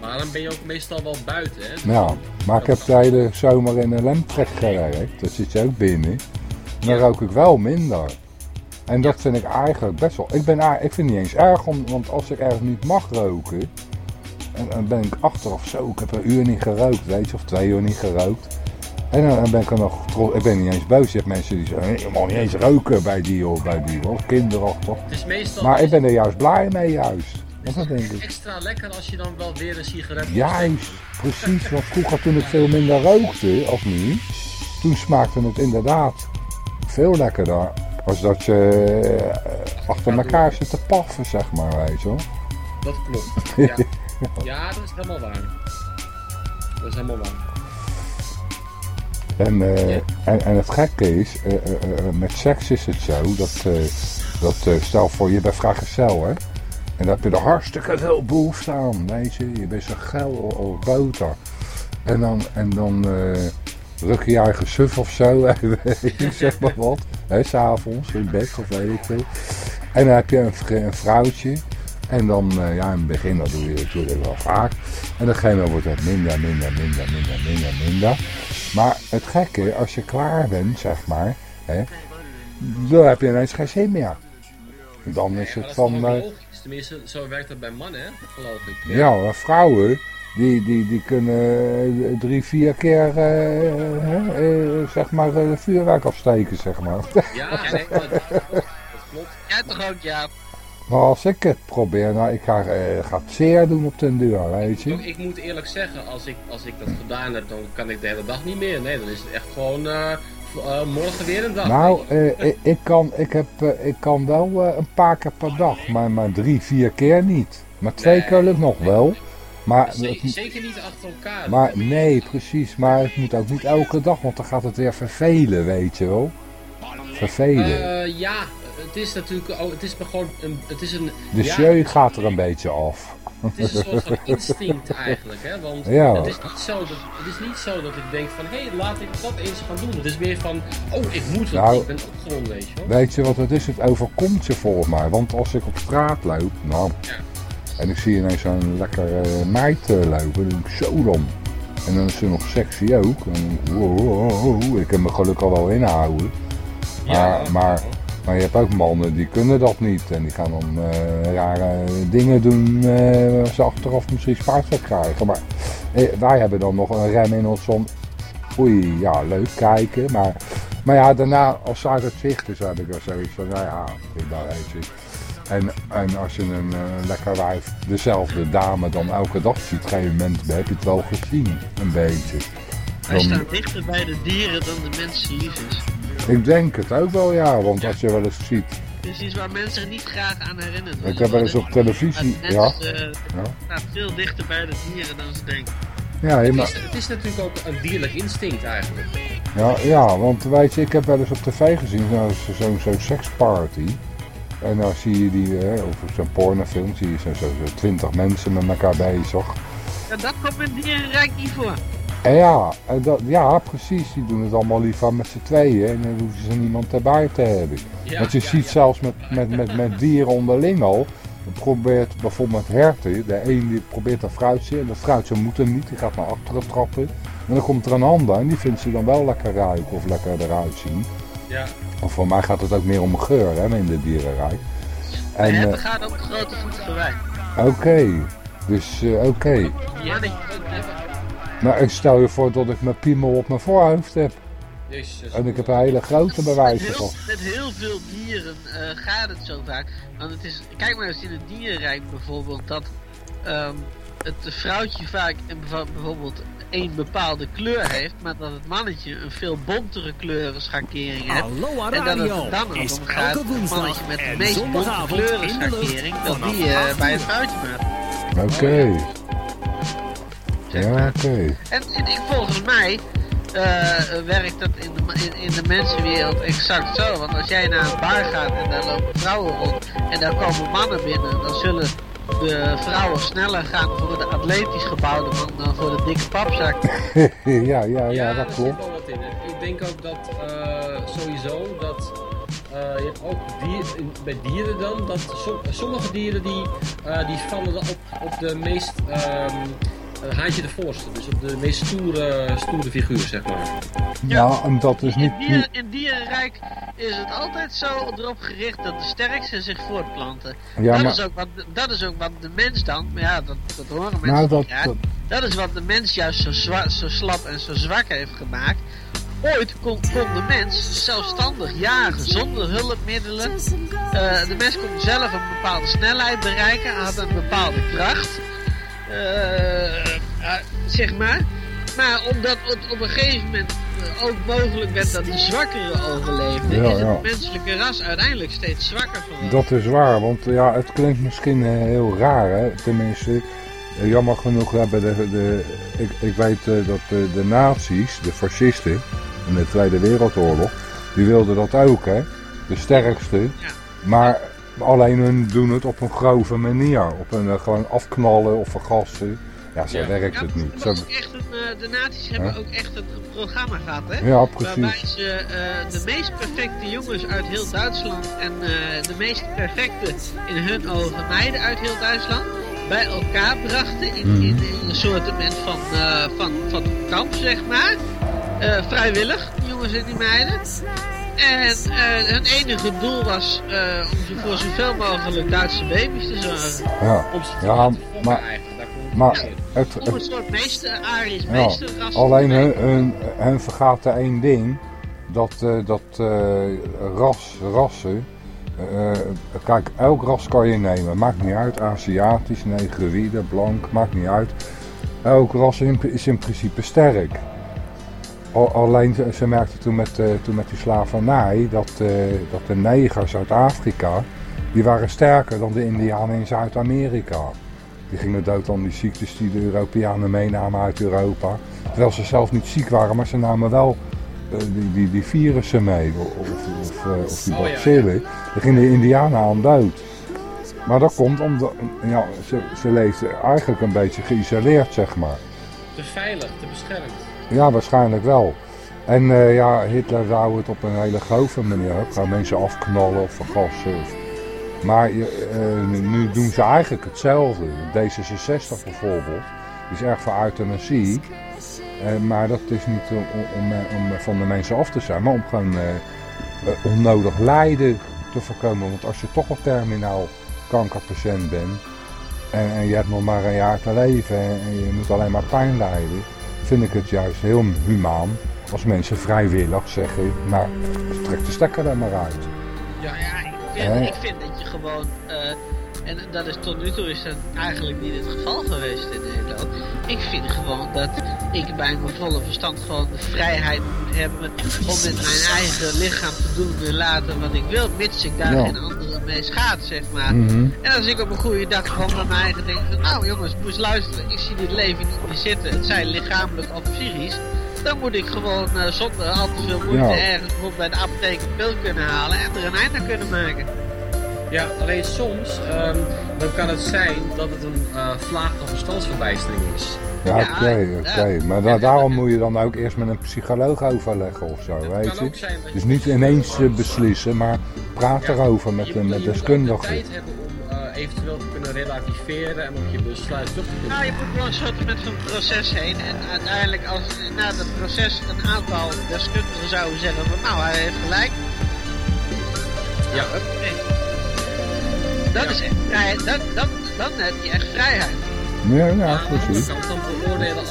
maar dan ben je ook meestal wel buiten hè. Ja, maar ik heb de hele zomer in een lemtrek gewerkt. Dat zit je ook binnen. En dan rook ik wel minder. En dat vind ik eigenlijk best wel... Ik, ben, ik vind het niet eens erg, om, want als ik ergens niet mag roken... En dan ben ik achter of zo, ik heb een uur niet gerookt, weet je, of twee uur niet gerookt. En dan, ben ik er nog tro- Ik ben niet eens. Je hebt mensen die zeggen, je mag niet eens roken bij die of bij die of kinderachtig. Het is meestal Maar ik ben er juist blij mee juist. Want dan denk ik, extra lekker als je dan wel weer een sigaret Juist, precies. Want vroeger toen ik veel minder rookte, of niet, toen smaakte het inderdaad veel lekkerder. Als dat je eh, achter elkaar zit te paffen, zeg maar, weet je. Dat klopt. Ja. ja, dat is helemaal waar. Dat is helemaal waar. En, eh, Ja. en, en het gekke is, eh, eh, met seks is het zo, dat, dat stel voor je bent vrijgezel, hè. En dan heb je er hartstikke veel behoefte aan, weet je. Je bent zo geil of, boter. En dan, en dan ruk je je eigen suf of zo, ik zeg maar wat. Hè, s'avonds in bed of weet ik veel. En dan heb je een vrouwtje. En dan, eh, ja, in het begin dat doe je natuurlijk wel vaak. En op een gegeven moment wordt het minder, minder, minder, minder, minder, minder. Maar het gekke, als je klaar bent, zeg maar, hè, dan heb je ineens geen zin meer. Dan is het van, eh, logisch. Tenminste, zo werkt dat bij mannen, geloof ik. ja, maar vrouwen, die, die, die kunnen eh, drie, vier keer, eh, zeg maar, vuurwerk afsteken, zeg maar. Ja, nee, dat, dat klopt. Jij toch ook, ja. Maar als ik het probeer, nou, ik ga, eh, ga het zeer doen op den duur, weet je. Ik, ik moet eerlijk zeggen, als ik, als ik dat gedaan heb, dan kan ik de hele dag niet meer. Nee, dan is het echt gewoon eh, eh, morgen weer een dag. Nou, ik, ik, kan, ik, heb, ik kan wel een paar keer per dag, maar, maar drie, vier keer niet. Maar twee Nee, keer lukt nog nee, wel. Maar, Zeker, het- zeker niet achter elkaar. maar nee, precies. Maar het moet ook niet elke dag, want dan gaat het weer vervelen, weet je wel. Vervelen. Ja, het is natuurlijk oh, het is maar gewoon een, het is een, De ja, jeu gaat er een beetje af. het is een soort van instinct eigenlijk, hè? Want Ja. het, is niet zo dat, het is niet zo dat ik denk van, hé, hey, laat ik dat eens gaan doen. Het is meer van, oh, ik moet, want Nou, ik ben opgewonden, weet je wel. Weet je wat het is? Het overkomt je volgens mij. Want als ik op straat loop, nou, Ja. en ik zie ineens zo'n lekker eh, meid eh, lopen, dan denk ik zo dan. En dan is ze nog sexy ook. En wow, ik heb me gelukkig al wel inhouden. Maar, Ja. maar, maar je hebt ook mannen die kunnen dat niet. En die gaan dan eh, rare dingen doen eh, waar ze achteraf misschien van krijgen. Maar eh, wij hebben dan nog een rem in ons van... Oei, ja, leuk kijken. Maar, maar ja, daarna, als ze uit het zicht is, heb ik wel zoiets van... Nou ja, ik daar je. En, en als je een eh, lekker wijf, dezelfde dame dan elke dag ziet... Op een gegeven moment heb je het wel gezien, een beetje. Wij Dan- staan dichter bij de dieren dan de mensen lief is. Ik denk het ook wel, ja. Want als je wel eens ziet... Het is iets waar mensen niet graag aan herinneren. Ik heb wel eens op televisie... Het Ja, eh, ja. staat veel dichter bij de dieren dan ze denken. Ja, Het maar, is, het is natuurlijk ook een dierlijk instinct eigenlijk. ja, ja, want weet je, ik heb wel eens op tv gezien nou, zo- zo'n zo'n seksparty. En dan zie je die, eh, of zo'n pornofilm, zie je zo'n zo, zo twintig mensen met elkaar bezig. En dat komt in dierenrijk niet voor. En ja, en dat, ja, precies, die doen het allemaal liever met z'n tweeën en dan hoeven ze niemand erbij te hebben. Ja, Want je ja, ziet ja. zelfs met, met, met, met dieren onderling al, dan probeert bijvoorbeeld herten, de een die probeert een fruitje en dat fruitje moet hem niet, die gaat naar achteren trappen. En dan komt er een ander en die vindt ze dan wel lekker ruiken of lekker eruit zien. Ja. Of voor mij gaat het ook meer om geur hè, in de dierenrijk. En En hebben eh, gaat ook grote voet gewij. oké, dus eh, oké. Ja, Maar ik stel je voor dat ik mijn piemel op mijn voorhoofd heb. Jezus. En ik heb een hele grote Met bewijzen van. met heel veel dieren eh, gaat het zo vaak. Want het is, kijk maar eens in het dierenrijk bijvoorbeeld dat ehm, het vrouwtje vaak een, bijvoorbeeld één bepaalde kleur heeft, maar dat het mannetje een veel bontere kleurenschakering heeft. Aloha En dat het dan ook is om gaat, het mannetje met de meest bonte kleurenschakering, dat die eh, 8 bij het vrouwtje maakt. Oké, Zeg ja maar. oké. En, en ik, volgens mij eh, werkt dat in de, in, in de mensenwereld exact zo. Want als jij naar een bar gaat en daar lopen vrouwen rond en daar komen mannen binnen, dan zullen de vrouwen sneller gaan voor de atletisch gebouwde man dan voor de dikke papzak. ja, ja, ja, dat zit klopt. wel wat in. Ik denk ook dat eh, sowieso dat eh, je hebt ook dier, bij dieren dan, dat som- sommige dieren die, eh, die vallen dan op, op de meest ehm eh, haantje de voorste. Dus op de meest stoere, stoere figuur, zeg maar. Ja, en dat is niet... In, dieren, in dierenrijk is het altijd zo erop gericht dat de sterkste zich voortplanten. Ja, dat, maar... is ook wat, dat is ook wat de mens dan, maar ja, dat, dat horen mensen Nou, dat, dat, Dat is wat de mens juist zo, zwa- zo slap en zo zwak heeft gemaakt. Ooit kon, kon de mens zelfstandig jagen zonder hulpmiddelen. Eh, de mens kon zelf een bepaalde snelheid bereiken, had een bepaalde kracht. Eh, eh, zeg maar. Maar omdat het op een gegeven moment eh, ook mogelijk werd dat de zwakkere overleefden, Ja, is het ja. menselijke ras uiteindelijk steeds zwakker geworden. dat is waar, want ja, het klinkt misschien heel raar, hè. Tenminste, jammer genoeg hebben de... de ik, ik weet dat de, de nazi's, de fascisten, in de Tweede Wereldoorlog, die wilden dat ook, hè. De sterkste. Maar alleen hun doen het op een grove manier. Op een eh, gewoon afknallen of vergassen. Ja, zo Ja. werkt Ja, het niet. ook echt een, eh, de nazi's hebben Ja. ook echt een programma gehad, hè? ja, Waarbij precies. ze eh, de meest perfecte jongens uit heel Duitsland en eh, de meest perfecte in hun ogen meiden uit heel Duitsland bij elkaar brachten in, Mhm. in, in een soort van, eh, van, van kamp, zeg maar. Eh, vrijwillig, die jongens en die meiden. En hun enige doel was eh, om voor zoveel mogelijk Duitse baby's te zorgen. Ja, Om ze Ja, maar- maar het, een soort meester, Arisch Ja, meesterras te alleen hun, hun, hun vergaat er één ding. Dat, eh, dat eh, ras, rassen, kijk, elk ras kan je nemen. Maakt niet uit. Aziatisch, negroïde, blank, maakt niet uit. Elk ras is in principe sterk. Al- Alleen ze- merkte toen met, eh, toen met die slavernij dat, eh, dat de negers uit Afrika, die waren sterker dan de Indianen in Zuid-Amerika. Die gingen dood aan die ziektes die de Europeanen meenamen uit Europa. Terwijl ze zelf niet ziek waren, maar ze namen wel eh, die, die, die virussen mee. Of, of, of, die bacillen. Daar gingen de Indianen aan dood. Maar dat komt omdat ja, ze, ze leefden eigenlijk een beetje geïsoleerd, zeg maar. Te veilig, te beschermd. Ja, waarschijnlijk wel. En eh, ja, Hitler wou het op een hele grove manier. Gewoon mensen afknallen of vergassen. Maar eh, nu- doen ze eigenlijk hetzelfde. D66 bijvoorbeeld is erg voor euthanasie. Eh, maar dat is niet om, om, van de mensen af te zijn, maar om gewoon onnodig lijden te voorkomen. Want als je toch al terminaal kankerpatiënt bent en, en je hebt nog maar een jaar te leven en, en je moet alleen maar pijn lijden, vind ik het juist heel humaan als mensen vrijwillig zeggen, nou, trek de stekker er maar uit. Ja, ja ik, vind, ik vind dat je gewoon. eh, en dat is tot nu toe is dat eigenlijk niet het geval geweest in Nederland. Ik vind gewoon dat ik bij mijn volle verstand gewoon de vrijheid moet hebben om met mijn eigen lichaam te doen en laten wat ik wil, mits ik daar Ja. geen anderen mee schaad, zeg maar. Mhm. En als ik op een goede dag gewoon bij mijn eigen denk van, nou jongens, moest luisteren, ik zie dit leven niet meer zitten, het zij lichamelijk of psychisch. Dan moet ik gewoon eh, zonder al te veel moeite Ja. ergens bij de apotheek een pil kunnen halen en er een einde aan kunnen maken. Ja, alleen soms ehm, dan kan het zijn dat het een eh vlaag van verstandsverbijstering is. Ja, Ja, oké, oké. ja. Maar da- daarom moet je dan ook eerst met een psycholoog overleggen of zo, Het weet kan je. ook zijn dat Dus niet ineens eh, beslissen, maar praat Ja, erover met, moet- met deskundigen. tijd hebben om eh, eventueel te kunnen relativeren en om je besluit terug te kunnen Nou, je moet wel een soort met zo'n proces heen. En uiteindelijk, als na dat proces een aantal deskundigen zouden zeggen van nou, hij heeft gelijk. Ja. Nee. Dat is echt vrijheid. Dan, dan, dan heb je echt vrijheid. Ja, ja, precies. kant, dan beoordelen dan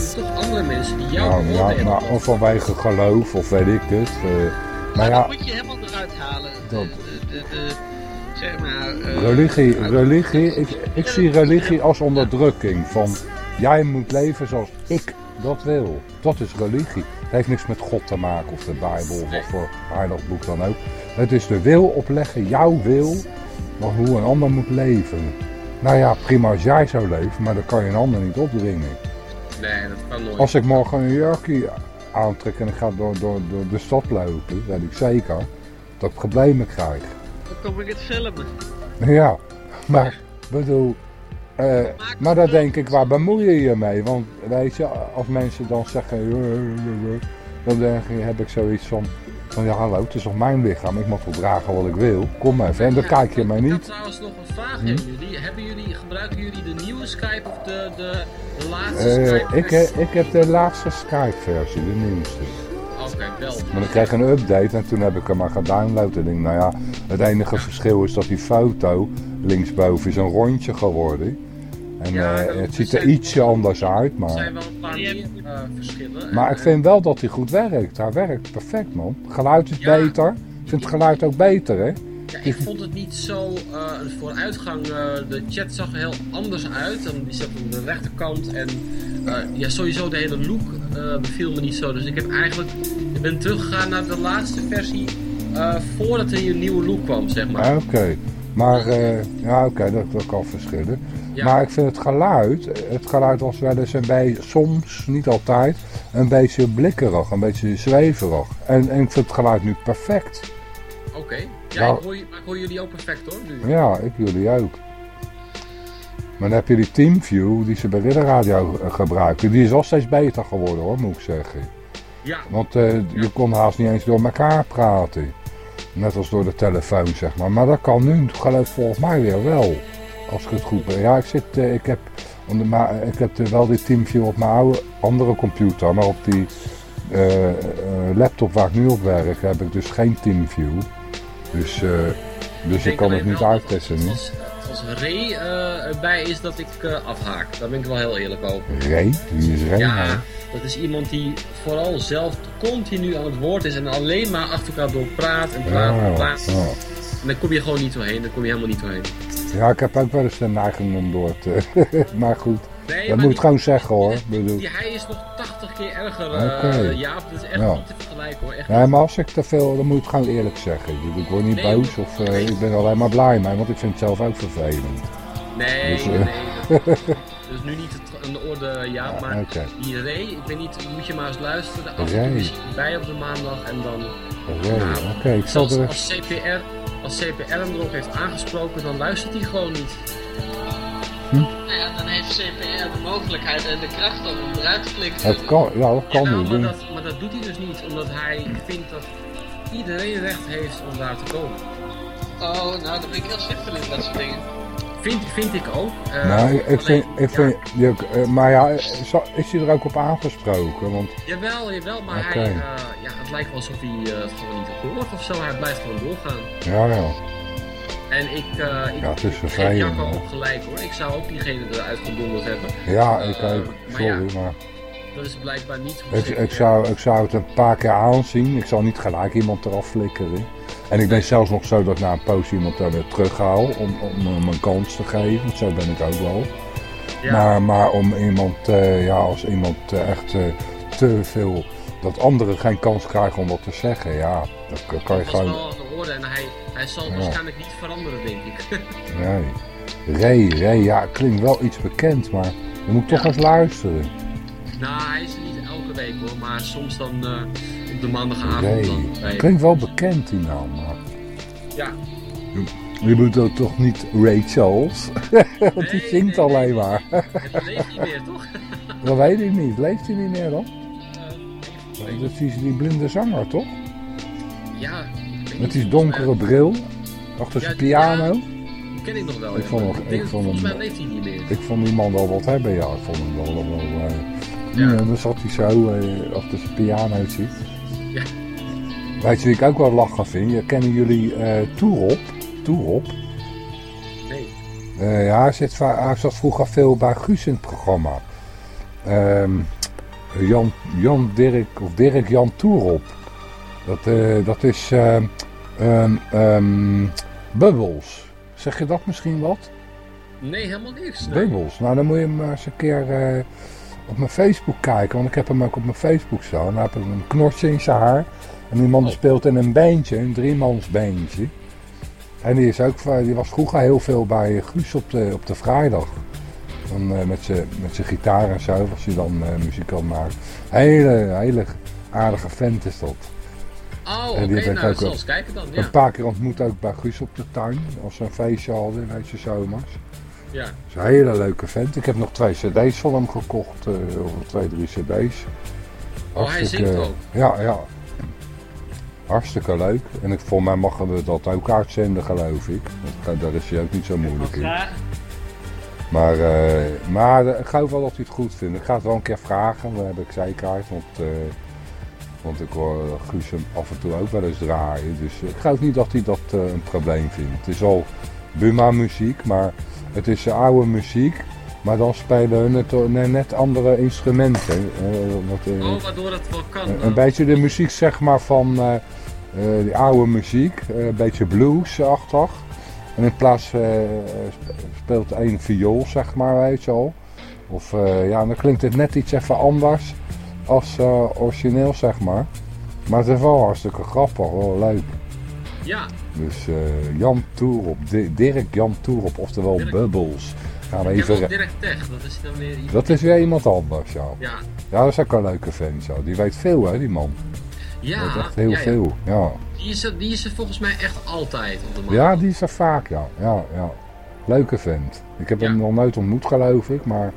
zijn toch andere mensen die jou Nou, ja, beoordelen. nou, of vanwege geloof of weet ik het. eh, Maar maar dan ja, moet je helemaal eruit halen. De, Dat- de, de, de- zeg maar... eh, religie, religie ik, ik zie religie als onderdrukking. Van jij moet leven zoals ik dat wil. Dat is religie. Het heeft niks met God te maken of de Bijbel of wat voor heilig boek dan ook. Het is de wil opleggen, jouw wil, van hoe een ander moet leven. Nou ja, prima als jij zo leeft, maar dat kan je een ander niet opdringen. Nee, dat kan nooit. Als ik morgen een jurkje aantrek en ik ga door, door, door de stad lopen, weet ik zeker dat ik problemen krijg. Dan kom ik het filmen. Ja, maar bedoel, eh, maar dan denk ik, waar bemoei je je mee? Want weet je, als mensen dan zeggen, dan denk ik, heb ik zoiets van, van ja hallo, het is toch mijn lichaam, ik mag wel dragen wat ik wil, kom even. En dan kijk je mij Ik heb niet. trouwens nog een vraag Hm? aan jullie. Hebben jullie. Gebruiken jullie de nieuwe Skype of de, de, de laatste Eh, Skype? ik, eh, ik heb de laatste Skype-versie, de nieuwste. Oké, wel. Maar ik kreeg een update en toen heb ik hem maar gedownload. En ik denk, nou ja, het enige verschil is dat die foto linksboven is een rondje geworden. En Ja, eh, het ziet er ietsje anders uit, Er maar... zijn wel een paar meer eh, verschillen. Maar En, ik vind wel dat hij goed werkt. Hij werkt perfect, man. Het geluid is Ja. beter. Ik vind het geluid ook beter, hè? Ja, ik vond het niet zo eh, een vooruitgang. eh, de chat zag er heel anders uit. En die zat aan de rechterkant. En eh, ja, sowieso de hele look eh, beviel me niet zo. Dus ik heb eigenlijk. Ik ben teruggegaan naar de laatste versie. eh, voordat er een nieuwe look kwam, zeg maar. Oké. Maar, eh, ja, oké, dat, dat kan verschillen. Ja. Maar ik vind het geluid, het geluid was wel eens een beetje, soms, niet altijd, een beetje blikkerig, een beetje zweverig. En, en ik vind het geluid nu perfect. Oké. Ja, Nou- ik, hoor, ik hoor jullie ook perfect hoor. Nu. Ja, ik jullie ook. Maar dan heb je die Teamview die ze bij Ridder Radio gebruiken. Die is al steeds beter geworden hoor, moet ik zeggen. Ja, Want eh, je kon haast niet eens door elkaar praten. Net als door de telefoon, zeg maar. Maar dat kan nu, geloof volgens mij weer wel. Als ik het goed ben. Ja, ik, zit, eh, ik heb, onder- maar ik heb eh, wel die Teamview op mijn oude, andere computer. Maar op die eh, eh, laptop waar ik nu op werk heb ik dus geen Teamview. Dus, eh, dus ik kan het niet uittesten. Als, als Ray eh, erbij is, dat ik eh, afhaak. Daar ben ik wel heel eerlijk over. Ray? Wie is Ray? nou? Ja, dat is iemand die vooral zelf continu aan het woord is en alleen maar achter elkaar door praat en praat en Ja, praat. ja. En dan kom je gewoon niet doorheen, dan kom je helemaal niet doorheen. Ja, ik heb ook wel eens de neiging om door te... maar goed, Nee, dat moet ik gewoon zeggen hoor. Die- bedoel, die- hij is nog 80 keer erger, eh Oké. Jaap. Dat is echt Ja. niet te vergelijken hoor. Echt Nee, maar als ik te veel, dan moet ik gewoon eerlijk zeggen. Ik, word niet Nee, boos of eh, ik ben er alleen maar blij mee, want ik vind het zelf ook vervelend. Nee, Dus, nee, eh. nee. Dat, dat is nu niet aan de orde, Jaap. Maar die Ray, ik weet niet, moet je maar eens luisteren. Af en Ray. toe bij op de maandag en dan... Oké, Nou, oké, ik zal er... als CPR, als CPR hem erop heeft aangesproken, dan luistert hij gewoon niet. Nou ja, dan heeft CPR de mogelijkheid en de kracht om hem eruit te klikken. Het kan, ja, dat kan Ja, niet. maar, doen. dat, maar dat doet hij dus niet, omdat hij vindt dat iedereen recht heeft om daar te komen. Oh, nou, dan ben ik heel in dat soort dingen. Vind, vind ik ook. eh, Nou, ik, vind, ik vind ja, eh, maar ja, zo- is hij er ook op aangesproken? Want, Jawel, jawel, maar hij, eh, ja, het lijkt wel alsof hij eh, het gewoon niet hoort of zo. Hij blijft gewoon doorgaan. ja, ja. En ik, eh ik Ja, het is vervelend, Jacco ook gelijk hoor. Ik zou ook diegene eruit gedonderd hebben. Ja, Eh, ik ook. maar ja, Sorry, maar Dat is blijkbaar niet ik, CPR ik, zou, ik zou het een paar keer aanzien. Ik zal niet gelijk iemand eraf flikkeren. En ik ben zelfs nog zo dat ik na een poos iemand er weer terughaal om, om hem een kans te geven. Want zo ben ik ook wel. Ja. Maar, maar om iemand, eh, ja, als iemand eh, echt eh, te veel, dat anderen geen kans krijgen om wat te zeggen, ja, dan kan- kan je Dat gewoon, de orde en hij, hij zal Ja. waarschijnlijk niet veranderen, denk ik. nee. Ray, Ray, ja, klinkt wel iets bekend, maar je moet toch Ja. eens luisteren. nou, hij is er niet elke week hoor, maar soms dan eh, op de maandagavond. Ray, Dan bij- klinkt wel bekend die naam, maar Ja, je moet ook toch niet Ray Charles, want die Nee, zingt nee, alleen nee. maar. het leeft niet meer toch? Dat weet ik niet, leeft hij niet meer dan? Eh, Dat is die blinde zanger, toch? ja, Met die donkere bril, achter zijn piano. Ken ik nog wel. Ik vond ik volgens hem- mij leeft hij niet meer. Ik vond die man wel wat hebben, ja. Ik vond hem wel, wel, wel eh, Ja. ja. dan zat hij zo eh, achter zijn pianootje. Ja. Weet je wie ik ook wel lachen vind? Kennen jullie eh Toerop? Toerop? Nee. Eh, ja, hij, zit, hij zat vroeger veel bij Guus in het programma. Ehm, Jan, Jan Dirk, of Dirk Jan Toerop. Dat, eh, dat is ehm, Bubbles. Zeg je dat misschien wat? Nee, helemaal niks. Nee. Bubbles. Nou, dan moet je maar eens een keer op mijn Facebook kijken. Want ik heb hem ook op mijn Facebook staan. Dan heb ik een knortje in zijn haar. En die man Oh. speelt in een bandje, een driemansbandje. En die, is ook, van- die was vroeger heel veel bij Guus op de, op de vrijdag. Dan, eh, met zijn met zijn gitaar en zo, was hij dan eh, muziek aan het maken. Hele, hele aardige vent is dat. Oh, En oké, ik nou, ook eens kijken dan. Een Ja. paar keer ontmoet ook bij Guus op de tuin. Als ze een feestje hadden, weet je, zomers. Ja. Het is een hele leuke vent. Ik heb nog twee cd's van hem gekocht. eh, of twee, drie cd's. Oh, hij zingt ook. Ja, ja. Hartstikke leuk. En ik, voor mij mogen we dat ook uitzenden, geloof ik. Want daar is hij ook niet zo moeilijk in. Maar, eh, maar eh, ik geloof wel dat hij het goed vindt. Ik ga het wel een keer vragen, dan heb ik zekerheid. Want, eh, want ik hoor Guus hem af en toe ook wel eens draaien. Dus ik geloof niet dat hij dat eh, een probleem vindt. Het is al Buma muziek, maar het is oude muziek. Maar dan spelen hun het toch net- andere instrumenten. eh, wat, eh, Oh, waardoor het wel kan. een, eh. beetje de muziek zeg maar van eh, eh, die oude muziek, eh, een beetje bluesachtig. En in plaats eh, sp- speelt één viool zeg maar, weet je al. Of eh, ja, dan klinkt het net iets even anders als eh, origineel zeg maar. Maar het is wel hartstikke grappig, wel leuk. Ja, Dus eh, Jan Toerop, Di- Dirk Jan Toerop, oftewel Dirk. Bubbles. Gaan we even... tech. Dat is dan weer iemand. Dat is weer iemand anders, ja. Ja, Ja, dat is ook een leuke vent, ja. Die weet veel, hè, die man. Die ja, weet echt heel ja, ja. veel, ja. Die, is er, die is er volgens mij echt altijd op de markt. Ja, die is er vaak, ja. ja, ja. Leuke vent. Ik heb hem nog nooit ontmoet, geloof ik. Maar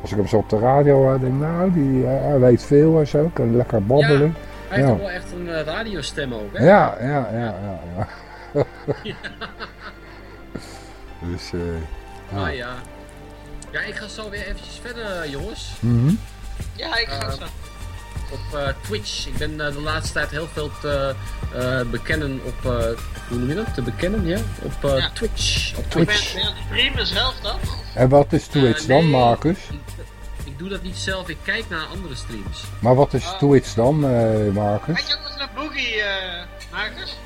als ik hem zo op de radio hoor, denk ik, nou, die, eh, hij weet veel en zo. Kan lekker babbelen. Hij heeft Ja. ook wel echt een eh, radiostem ook, hè? Ja, ja, ja, ja. ja. dus, eh ja. Ah ja. Ja, ik ga zo weer eventjes verder, jongens. Mhm. Ja, ik ga Eh, zo. Op eh, Twitch. Ik ben eh, de laatste tijd heel veel te eh, bekennen op... eh, hoe noem je dat? Te bekennen, ja? Op eh, Ja. Twitch. Op Ik ben Twitch. ben je aan het streamen zelf dan? En wat is Twitch Eh, dan, Marcus? Ik, doe dat niet zelf. Ik kijk naar andere streams. Maar wat is Ah. Twitch dan, eh, Marcus? je ook nog naar Boogie, eh Marcus?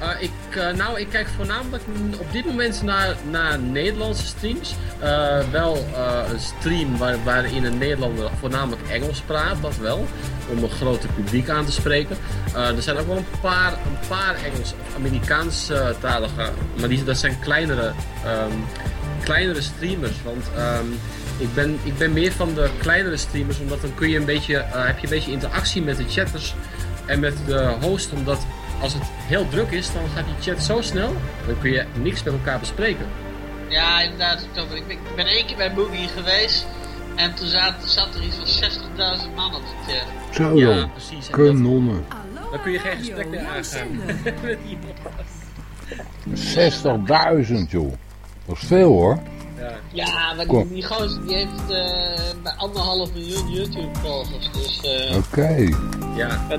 Eh, ik, eh, nou, ik kijk voornamelijk op dit moment naar, naar Nederlandse streams. Eh, wel eh, een stream waar, waarin een Nederlander voornamelijk Engels praat, dat wel. Om een groter publiek aan te spreken. Eh, er zijn ook wel een paar, een paar Engels of Amerikaanse talige, maar die, dat zijn kleinere, ehm, kleinere streamers. Want ehm, ik, ben, ik ben meer van de kleinere streamers, omdat dan kun je een beetje, eh, heb je een beetje interactie met de chatters en met de host. Omdat als het heel druk is, dan gaat die chat zo snel, dan kun je niks met elkaar bespreken. Ja, inderdaad. Ik ben, ik ben één keer bij Boogie geweest. En toen zat, zat er iets van 60.000 man op de chat. Zo Ja, dan. precies. Dat- Kanonnen. dan kun je geen gesprek meer aangaan met iemand. 60.000 joh. Dat is veel hoor. Ja. Ja, maar Kom. die, gozer die heeft eh, bij anderhalf miljoen YouTube-volgers. Dus eh, Oké. ja. eh,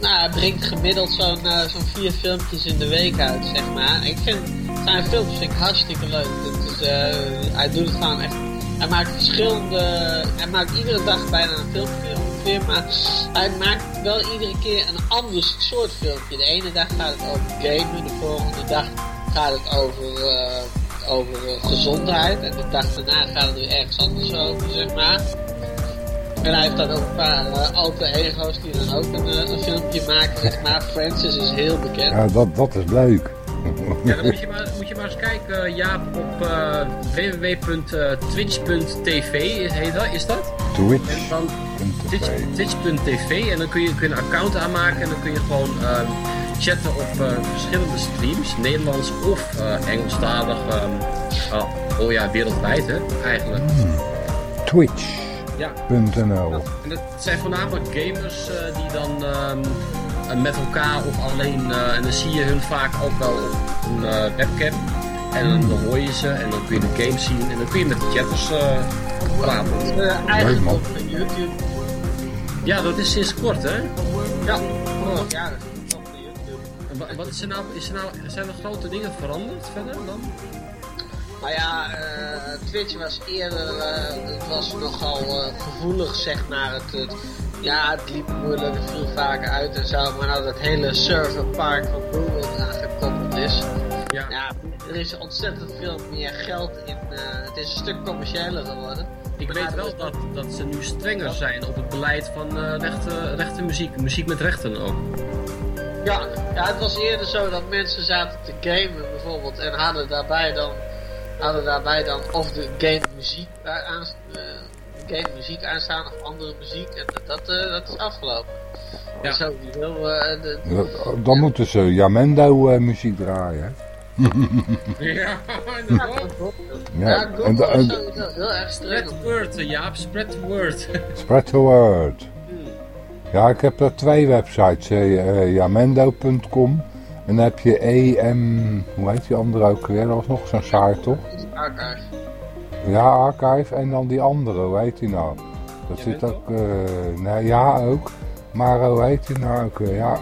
nou, hij brengt gemiddeld zo'n eh, zo'n vier filmpjes in de week uit, zeg maar. Ik vind zijn filmpjes vind ik hartstikke leuk. Eh, hij doet het gewoon echt. Hij maakt verschillende. Hij maakt iedere dag bijna een filmpje ongeveer. Maar hij maakt wel iedere keer een ander soort filmpje. De ene dag gaat het over gamen, de volgende dag gaat het over, eh, over eh, gezondheid. En de dag daarna gaat het weer ergens anders over, zeg maar. En hij heeft dan ook een paar uh, alter ego's die dan ook een, uh, een filmpje maken, zeg maar. Francis is heel bekend. Ja, dat, dat is leuk. Ja, dan moet je maar, moet je maar eens kijken, Jaap, op uh, www.twitch.tv is, heet dat, is dat? Twitch. Twitch.tv en dan kun je, kun je een account aanmaken en dan kun je gewoon uh, chatten op uh, verschillende streams, Nederlands of uh, Engelstalig. Um, oh ja, wereldwijd hè, eigenlijk. Hmm. Twitch. Ja. .nl. En dat zijn voornamelijk gamers die dan um, met elkaar of alleen, uh, en dan zie je hun vaak ook wel op een uh, webcam. En dan, dan hoor je ze en dan kun je de game zien en dan kun je met de chatters praten. eigenlijk op YouTube. Ja, dat is sinds kort hè? Ja, vorig jaar is het op YouTube. En wat, wat is er nou, is er nou, zijn er grote dingen veranderd verder dan? Nou ja, uh, Twitch was eerder, uh, het was nogal uh, gevoelig zeg maar. Het, het, ja, het liep moeilijk, het viel vaker uit en zo. Maar nou dat hele serverpark van Google eraan gekoppeld is. Ja. ja. er is ontzettend veel meer geld in. het is een stuk commerciëler geworden. Ik weet wel dat, dat ze nu strenger zijn op het beleid van rechte, rechte muziek. Muziek met rechten ook. Ja, ja, het was eerder zo dat mensen zaten te gamen bijvoorbeeld en hadden daarbij dan hadden daarbij dan of de game muziek, aan, uh, game muziek aanstaan of andere muziek en dat, uh, dat is afgelopen. Ja. Zo, wil, uh, de, de, dan moeten ze Jamendo muziek draaien. ja, ja, ja, ja en, en, is sowieso heel erg Spread the word, Jaap, spread the word. spread the word. Ja, ik heb er twee websites, uh, jamendo.com en dan heb je EM, hoe heet die andere ook weer? Dat was nog zo'n site, toch? Ja, Archive en dan die andere, hoe heet die nou? Dat zit ook, uh, nou ja ook. Maar hoe heet die nou ook? Ja,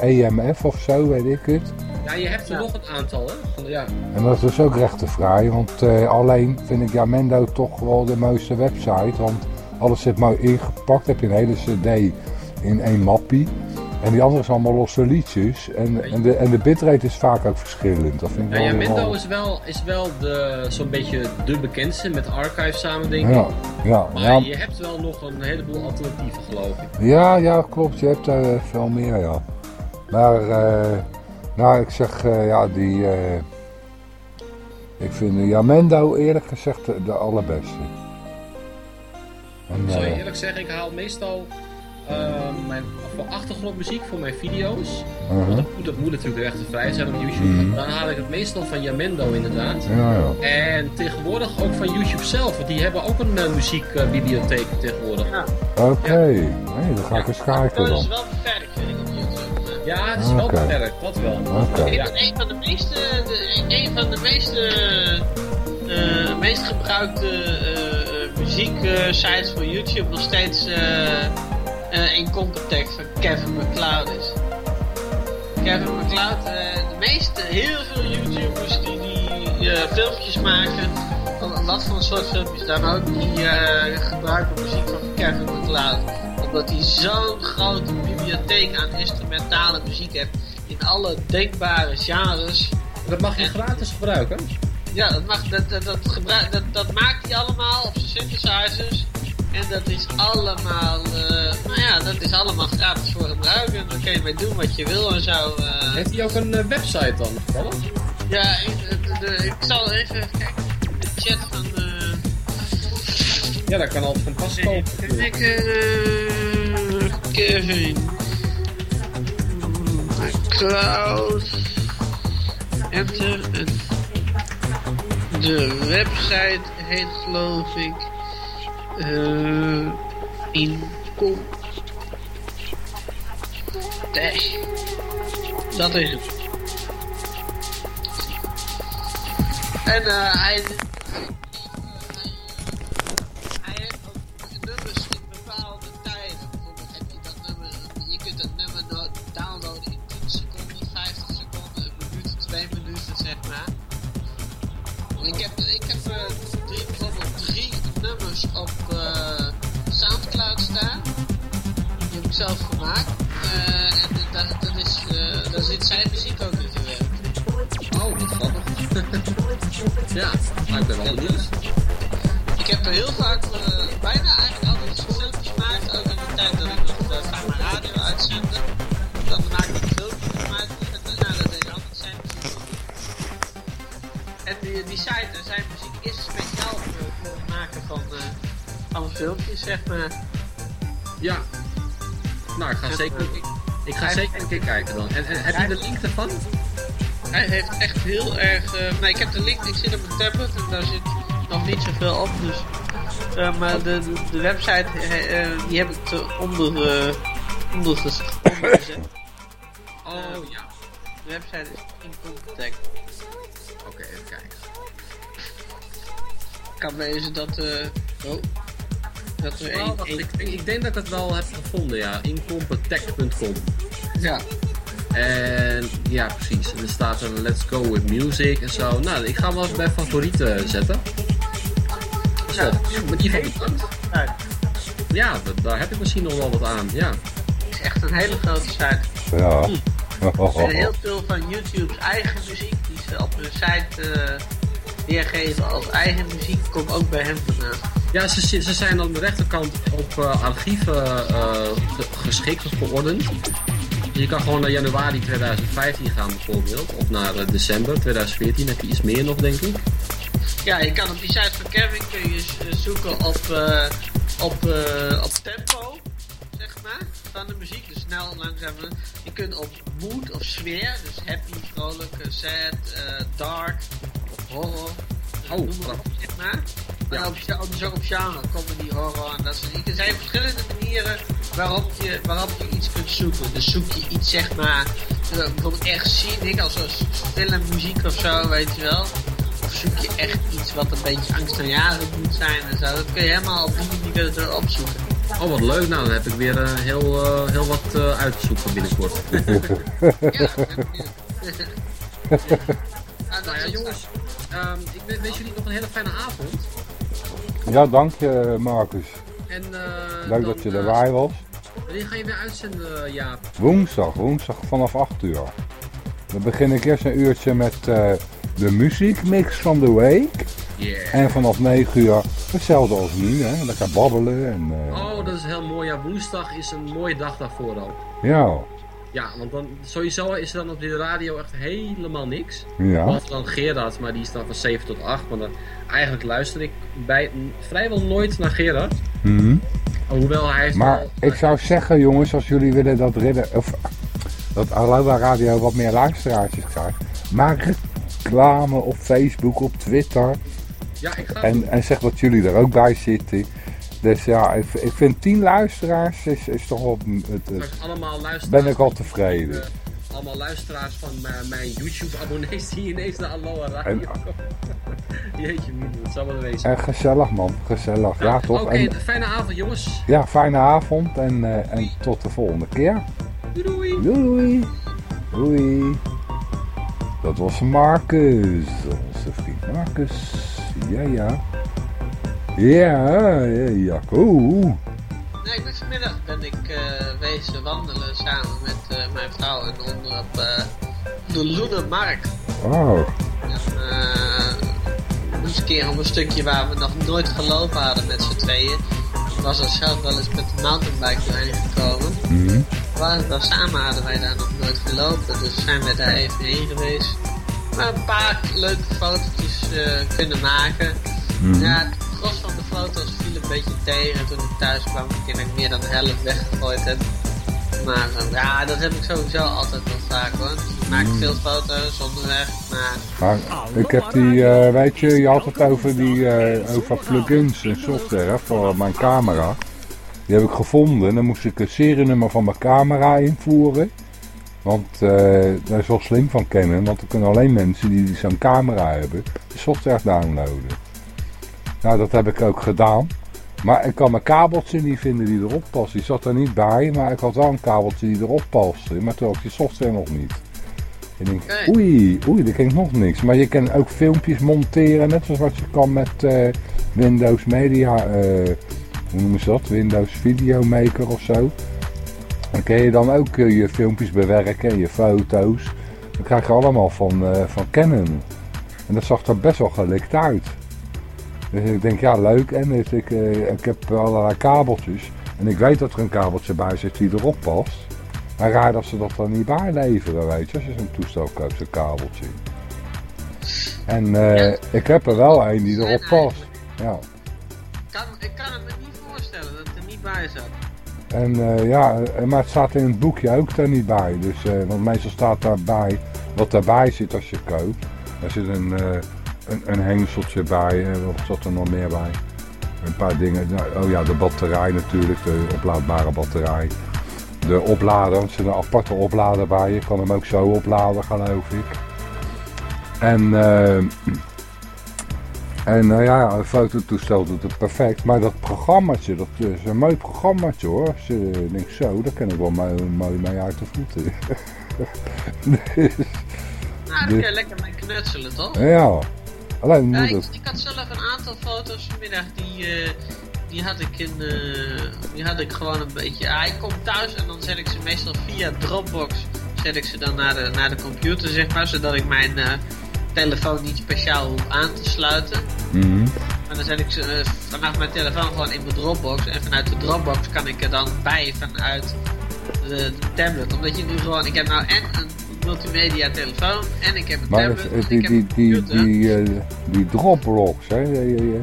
uh, EMF of zo, weet ik het. Ja, je hebt er ja. nog een aantal, hè? Ja. En dat is dus ook rechtenvrij, want uh, alleen vind ik Jamendo toch wel de mooiste website. Want alles zit mooi ingepakt, heb je een hele cd in één mappie. En die andere is allemaal losse liedjes. En, en, de, en de bitrate is vaak ook verschillend. Dat vind ik ja, wel Jamendo wel... is wel, is wel de, zo'n beetje de bekendste met Archive samen, denk ik. Ja, ja, maar ja. je hebt wel nog een heleboel alternatieven, geloof ik. Ja, ja, klopt. Je hebt er uh, veel meer, ja. Maar, uh, nou, ik zeg, uh, ja, die... ik vind Jamendo eerlijk gezegd de, de allerbeste. En, Zal je eerlijk zeggen, ik haal meestal uh, mijn, voor achtergrondmuziek voor mijn video's. Uh -huh. Want dat moet, dat moet natuurlijk echt vrij zijn op YouTube. Mm. Dan haal ik het meestal van Jamendo inderdaad. Ja, ja. En tegenwoordig ook van YouTube zelf. Want die hebben ook een uh, muziekbibliotheek uh, tegenwoordig. Ja. Oké, okay. ja. nee, dan ga ik eens kijken dan. Dat is wel beperkt vind ik op YouTube. Ja, het is wel beperkt, dat wel. Okay. Ja. Een van de meeste, de, een van de meeste, uh, meest gebruikte muzieksites voor YouTube nog steeds uh, in context van Kevin McLeod is. Kevin McLeod, uh, de meeste, heel veel YouTubers die, die uh, filmpjes maken, van wat voor soort filmpjes dan ook, die gebruiken muziek van Kevin McLeod. Omdat hij zo'n grote bibliotheek aan instrumentale muziek heeft. in alle denkbare genres. Dat mag je gratis gebruiken. Ja, dat, mag, dat, dat, dat, gebruik, dat, dat maakt hij allemaal op zijn synthesizers. En dat is allemaal, eh, nou ja, dat is allemaal gratis voor gebruiken. Daar kun je mee doen wat je wil en zo. eh. Heeft hij ook een eh, website dan? toevallig? Ja, ik, de- de- ik zal even kijken. De chat van. Ja, daar kan altijd van pas kopen. kijken. eh, Kevin. Cloud. Enter. En de website heet geloof ik. Eh Incom. Dash. Dat is het. En eh, hij, maar ik ben wel benieuwd. Ik heb er heel vaak, eh, bijna eigenlijk altijd filmpjes gemaakt, ook in de tijd dat ik nog uh, vaak mijn radio uitzendde. Dan maakte ik filmpjes gemaakt nou, dat deed altijd zijn muziek. En die, die site, eh, zijn muziek is speciaal voor, het maken van, van filmpjes, zeg maar. Ja. Nou, ik ga zeker, ik, ga zeker een keer kijken dan. En, en heb je de link ervan? Hij heeft echt heel erg. eh nee, ik heb de link, ik zit op mijn tablet en daar zit nog niet zoveel op. Dus, eh, maar de, de, website, eh, die heb ik uh, onder ges- onder gezet. Oh, ja. De website is Incompetech. Oké, even kijken. Kan wezen dat. oh, dat er één. één- ik, ik denk dat ik het wel heb gevonden, ja. Incompetech.com. ja, En ja, precies. En er staat een Let's Go with Music en zo. Nou, ik ga hem wel eens bij favorieten zetten. Zo, geval bedankt. nou, Ja, daar heb ik misschien nog wel wat aan. Ja. het is echt een hele grote site. Ja. En heel veel van YouTube's eigen muziek die ze op hun site eh, weergeven als eigen muziek komt ook bij hem vandaan. Ja, ze, ze zijn aan de rechterkant op eh, archieven eh, ge- geschikt of geordend. Je kan gewoon naar januari 2015 gaan bijvoorbeeld. Of naar eh, december 2014 heb je iets meer nog, denk ik. Ja, je kan op die site van Kevin kun je eh, zoeken op, eh, op, op tempo, zeg maar, van de muziek. Dus snel, langzaam. Je kunt op mood of sfeer, dus happy, vrolijk, sad, dark, horror. Oh, noem maar op, zeg maar. Dus ook op genre, comedy, horror en dat soort dingen. Er zijn verschillende manieren waarop je, waarop je iets kunt zoeken. Dus zoek je iets, zeg maar, eh, bijvoorbeeld echt scenic, als een filmmuziek of zo, weet je wel. Of zoek je echt iets wat een beetje angstaanjagend moet zijn en zo. Dat kun je helemaal op die manier weer opzoeken. Oh, wat leuk. Nou, dan heb ik weer eh, heel, eh, heel wat eh, uit te zoeken binnenkort. Ja. Ja, nou, nou ja, jongens. Ehm, ik wens- jullie nog een hele fijne avond. Ja, dank je Marcus. En, eh, Leuk dan, dat je eh, erbij was. Wanneer ga je weer uitzenden, Jaap? Woensdag, woensdag vanaf 8 uur. Dan begin ik eerst een uurtje met eh, de muziekmix van de week. Yeah. En vanaf 9 uur hetzelfde als nu, hè. Lekker babbelen en eh, Oh, dat is heel mooi. Ja, woensdag is een mooie dag daarvoor al. ja, Ja, want dan, sowieso is er dan op de radio echt helemaal niks. ja. Behalve dan Gerard, maar die is dan van 7 tot 8. Maar dan, eigenlijk luister ik bij, vrijwel nooit naar Gerard. Mhm. Hoewel hij Maar wel- ik zou zeggen, jongens, als jullie willen dat Ridder, of dat Aloha Radio wat meer luisteraartjes krijgt, maak reclame op Facebook, op Twitter Ja, ik ga... en, en zeg dat jullie er ook bij zitten. Dus ja, ik, ik vind 10 luisteraars is, is toch wel het, allemaal luisteraars. ben ik al tevreden. Eh, allemaal luisteraars van mijn, mijn YouTube-abonnees die ineens naar Aloha Radio En- komen. Jeetje, dat zou wel wezen. En gezellig man, gezellig. Ja, toch? Oké, fijne avond jongens. ja, fijne avond en, eh, en tot de volgende keer. Doei doei. Doei. Doei. Dat was Marcus. Onze vriend Marcus. Ja, ja. Ja, ja, Jacco. Nee, ik ben vanmiddag ben ik eh, wezen wandelen samen met eh, mijn vrouw en onder op, eh, de Luna Markt. Oh, En, eens een keer op een stukje waar we nog nooit gelopen hadden met z'n tweeën. Ik was er zelf wel eens met de mountainbike doorheen gekomen. mhm. Maar daar samen hadden wij daar nog nooit gelopen, dus zijn we daar even heen geweest. Maar een paar leuke fotootjes kunnen maken. Mhm. Ja, gros van de foto's viel een beetje tegen toen ik thuis kwam. Ik denk dat ik meer dan de helft weggegooid heb. Maar eh, ja, dat heb ik sowieso altijd wel vaak hoor. Ik maak Mhm. veel foto's onderweg, maar Maar ik heb die, eh, weet je, je had het over die, eh, over plugins en software voor mijn camera. Die heb ik gevonden. Dan moest ik een serienummer van mijn camera invoeren. Want eh, dat is wel slim van kennen, want dan kunnen alleen mensen die zo'n camera hebben de software downloaden. Nou, dat heb ik ook gedaan. Maar ik kan mijn kabeltje niet vinden die erop past. Die zat er niet bij, maar ik had wel een kabeltje die erop paste. Maar toen had ik die software nog niet. Ik denk, oei, oei, dat ken ik nog niks. Maar je kan ook filmpjes monteren, net zoals wat je kan met eh, Windows Media, eh, hoe noemen ze dat? Windows Video Maker of zo. Dan kun je dan ook eh, je filmpjes bewerken, je foto's. Dat krijg je allemaal van, van Canon. En dat zag er best wel gelikt uit. Dus ik denk, ja leuk. En dus ik, eh, ik heb allerlei kabeltjes. En ik weet dat er een kabeltje bij zit die erop past. Maar raar dat ze dat dan niet bijleveren, weet je. Als je zo'n toestel koopt, zo'n kabeltje. En eh, ik heb er wel een die erop past. Ja. kan, ik kan het me niet voorstellen dat het er niet bij zat. En eh, ja, maar het staat in het boekje ook er niet bij. Dus, want meestal staat daarbij wat daarbij zit als je koopt. Er zit een, een, een hengseltje bij. en wat zat er nog meer bij? Een paar dingen. Nou, oh ja, de batterij natuurlijk. De oplaadbare batterij. De oplader. Er zit een aparte oplader bij. Je kan hem ook zo opladen, geloof ik. En... eh, en nou ja, een fototoestel doet het perfect. Maar dat programmaatje, dat is een mooi programmaatje hoor. Als je denkt zo, daar kan ik wel mooi, mooi mee uit de voeten. Dus, Nou, daar Dus- kun je lekker mee knutselen toch? ja, alleen Ja, ik, had zelf een aantal foto's vanmiddag die, eh, die had ik in, eh, die had ik gewoon een beetje. Ah, ik kom thuis en dan zet ik ze meestal via Dropbox, zet ik ze dan naar de, naar de computer zeg maar, zodat ik mijn eh, telefoon niet speciaal hoef aan te sluiten. Mhm. En dan zet ik ze vanaf mijn telefoon gewoon in mijn Dropbox en vanuit de Dropbox kan ik er dan bij vanuit de, de tablet, omdat je nu gewoon, ik heb nou en een multimedia telefoon en ik heb een Maar tablet en die, die, die, die, eh, die Dropbox, hè, je, je, je-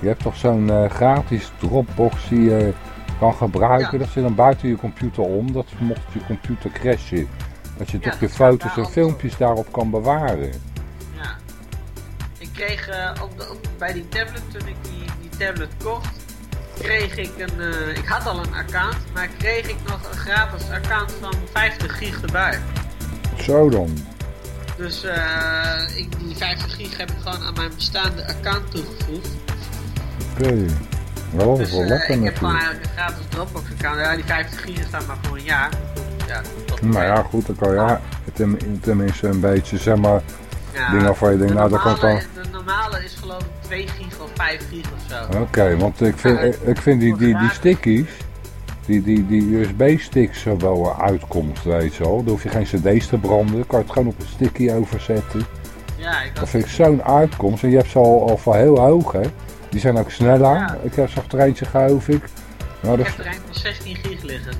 je hebt toch zo'n eh, gratis Dropbox die je kan gebruiken. Ja. Dat zit dan buiten je computer om, dat mocht je computer crashen. Dat je Ja, toch je foto's en filmpjes daarop kan bewaren. Ja. Ik kreeg op de, op, bij die tablet, toen ik die, die tablet kocht, kreeg ik een. ik had al een account, maar kreeg ik nog een gratis account van 50 gig erbij. Zo dan. Dus eh, ik, die 50 gig heb ik gewoon aan mijn bestaande account toegevoegd. Oké. Wel, dat is Dus wel eh, lekker ik heb gewoon natuurlijk. eigenlijk een gratis Dropbox account. Ja, die 50 gig staan maar voor een jaar. Ja, Nou ja, goed, dan kan je ja, ten- tenminste een beetje, zeg maar, Ja, dingen waarvan je denkt, de nou, dat kan normale- dan... De normale is geloof ik 2 gig of 5 gig of zo. Oké, want ik vind, Ja, ik, ik vind die, die, die stickies, die, die, die USB-sticks zo wel een uitkomst, weet je wel. Dan hoef je geen cd's te branden, kan je het gewoon op een sticky overzetten. Ja, ik Dat vind ik zo'n uitkomst. En je hebt ze al, al van heel hoog, hè. Die zijn ook sneller. Ja. Ik heb zag er eentje, geloof ik. Nou, Ik heb er een van 16 gig liggen.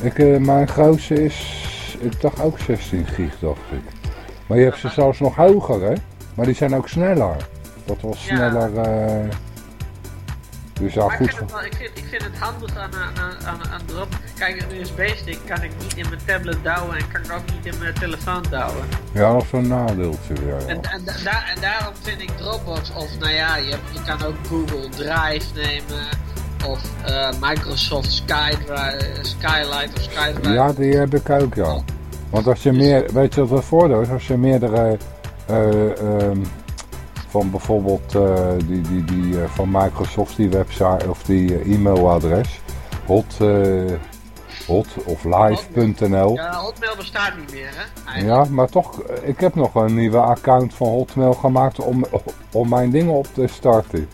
ik, eh, mijn grootste is, ik dacht ook 16 gig, dacht ik. Maar je hebt ze zelfs nog hoger, hè. Maar die zijn ook sneller. Dat was Ja. sneller... eh, Dus ja, maar ik vind, wel, ik, vind, ik vind het handig aan, aan, aan, aan erop. Kijk, een USB-stick kan ik niet in mijn tablet douwen en kan ik ook niet in mijn telefoon douwen. Ja, dat is een nadeeltje weer. ja. En, en, da- en daarom vind ik Dropbox, of nou ja, je, kan ook Google Drive nemen, of eh, Microsoft SkyDrive, Skylight of SkyDrive. Ja, die heb ik ook, ja. Want als je meer, weet je wat het voordeel is? Als je meerdere eh, van bijvoorbeeld eh, die, die, die eh, van Microsoft, die website of die eh, e-mailadres, hot, hot of live.nl. Ja, Hotmail bestaat niet meer, hè? eigenlijk. Ja, maar toch, ik heb nog een nieuwe account van Hotmail gemaakt om, om mijn dingen op te starten.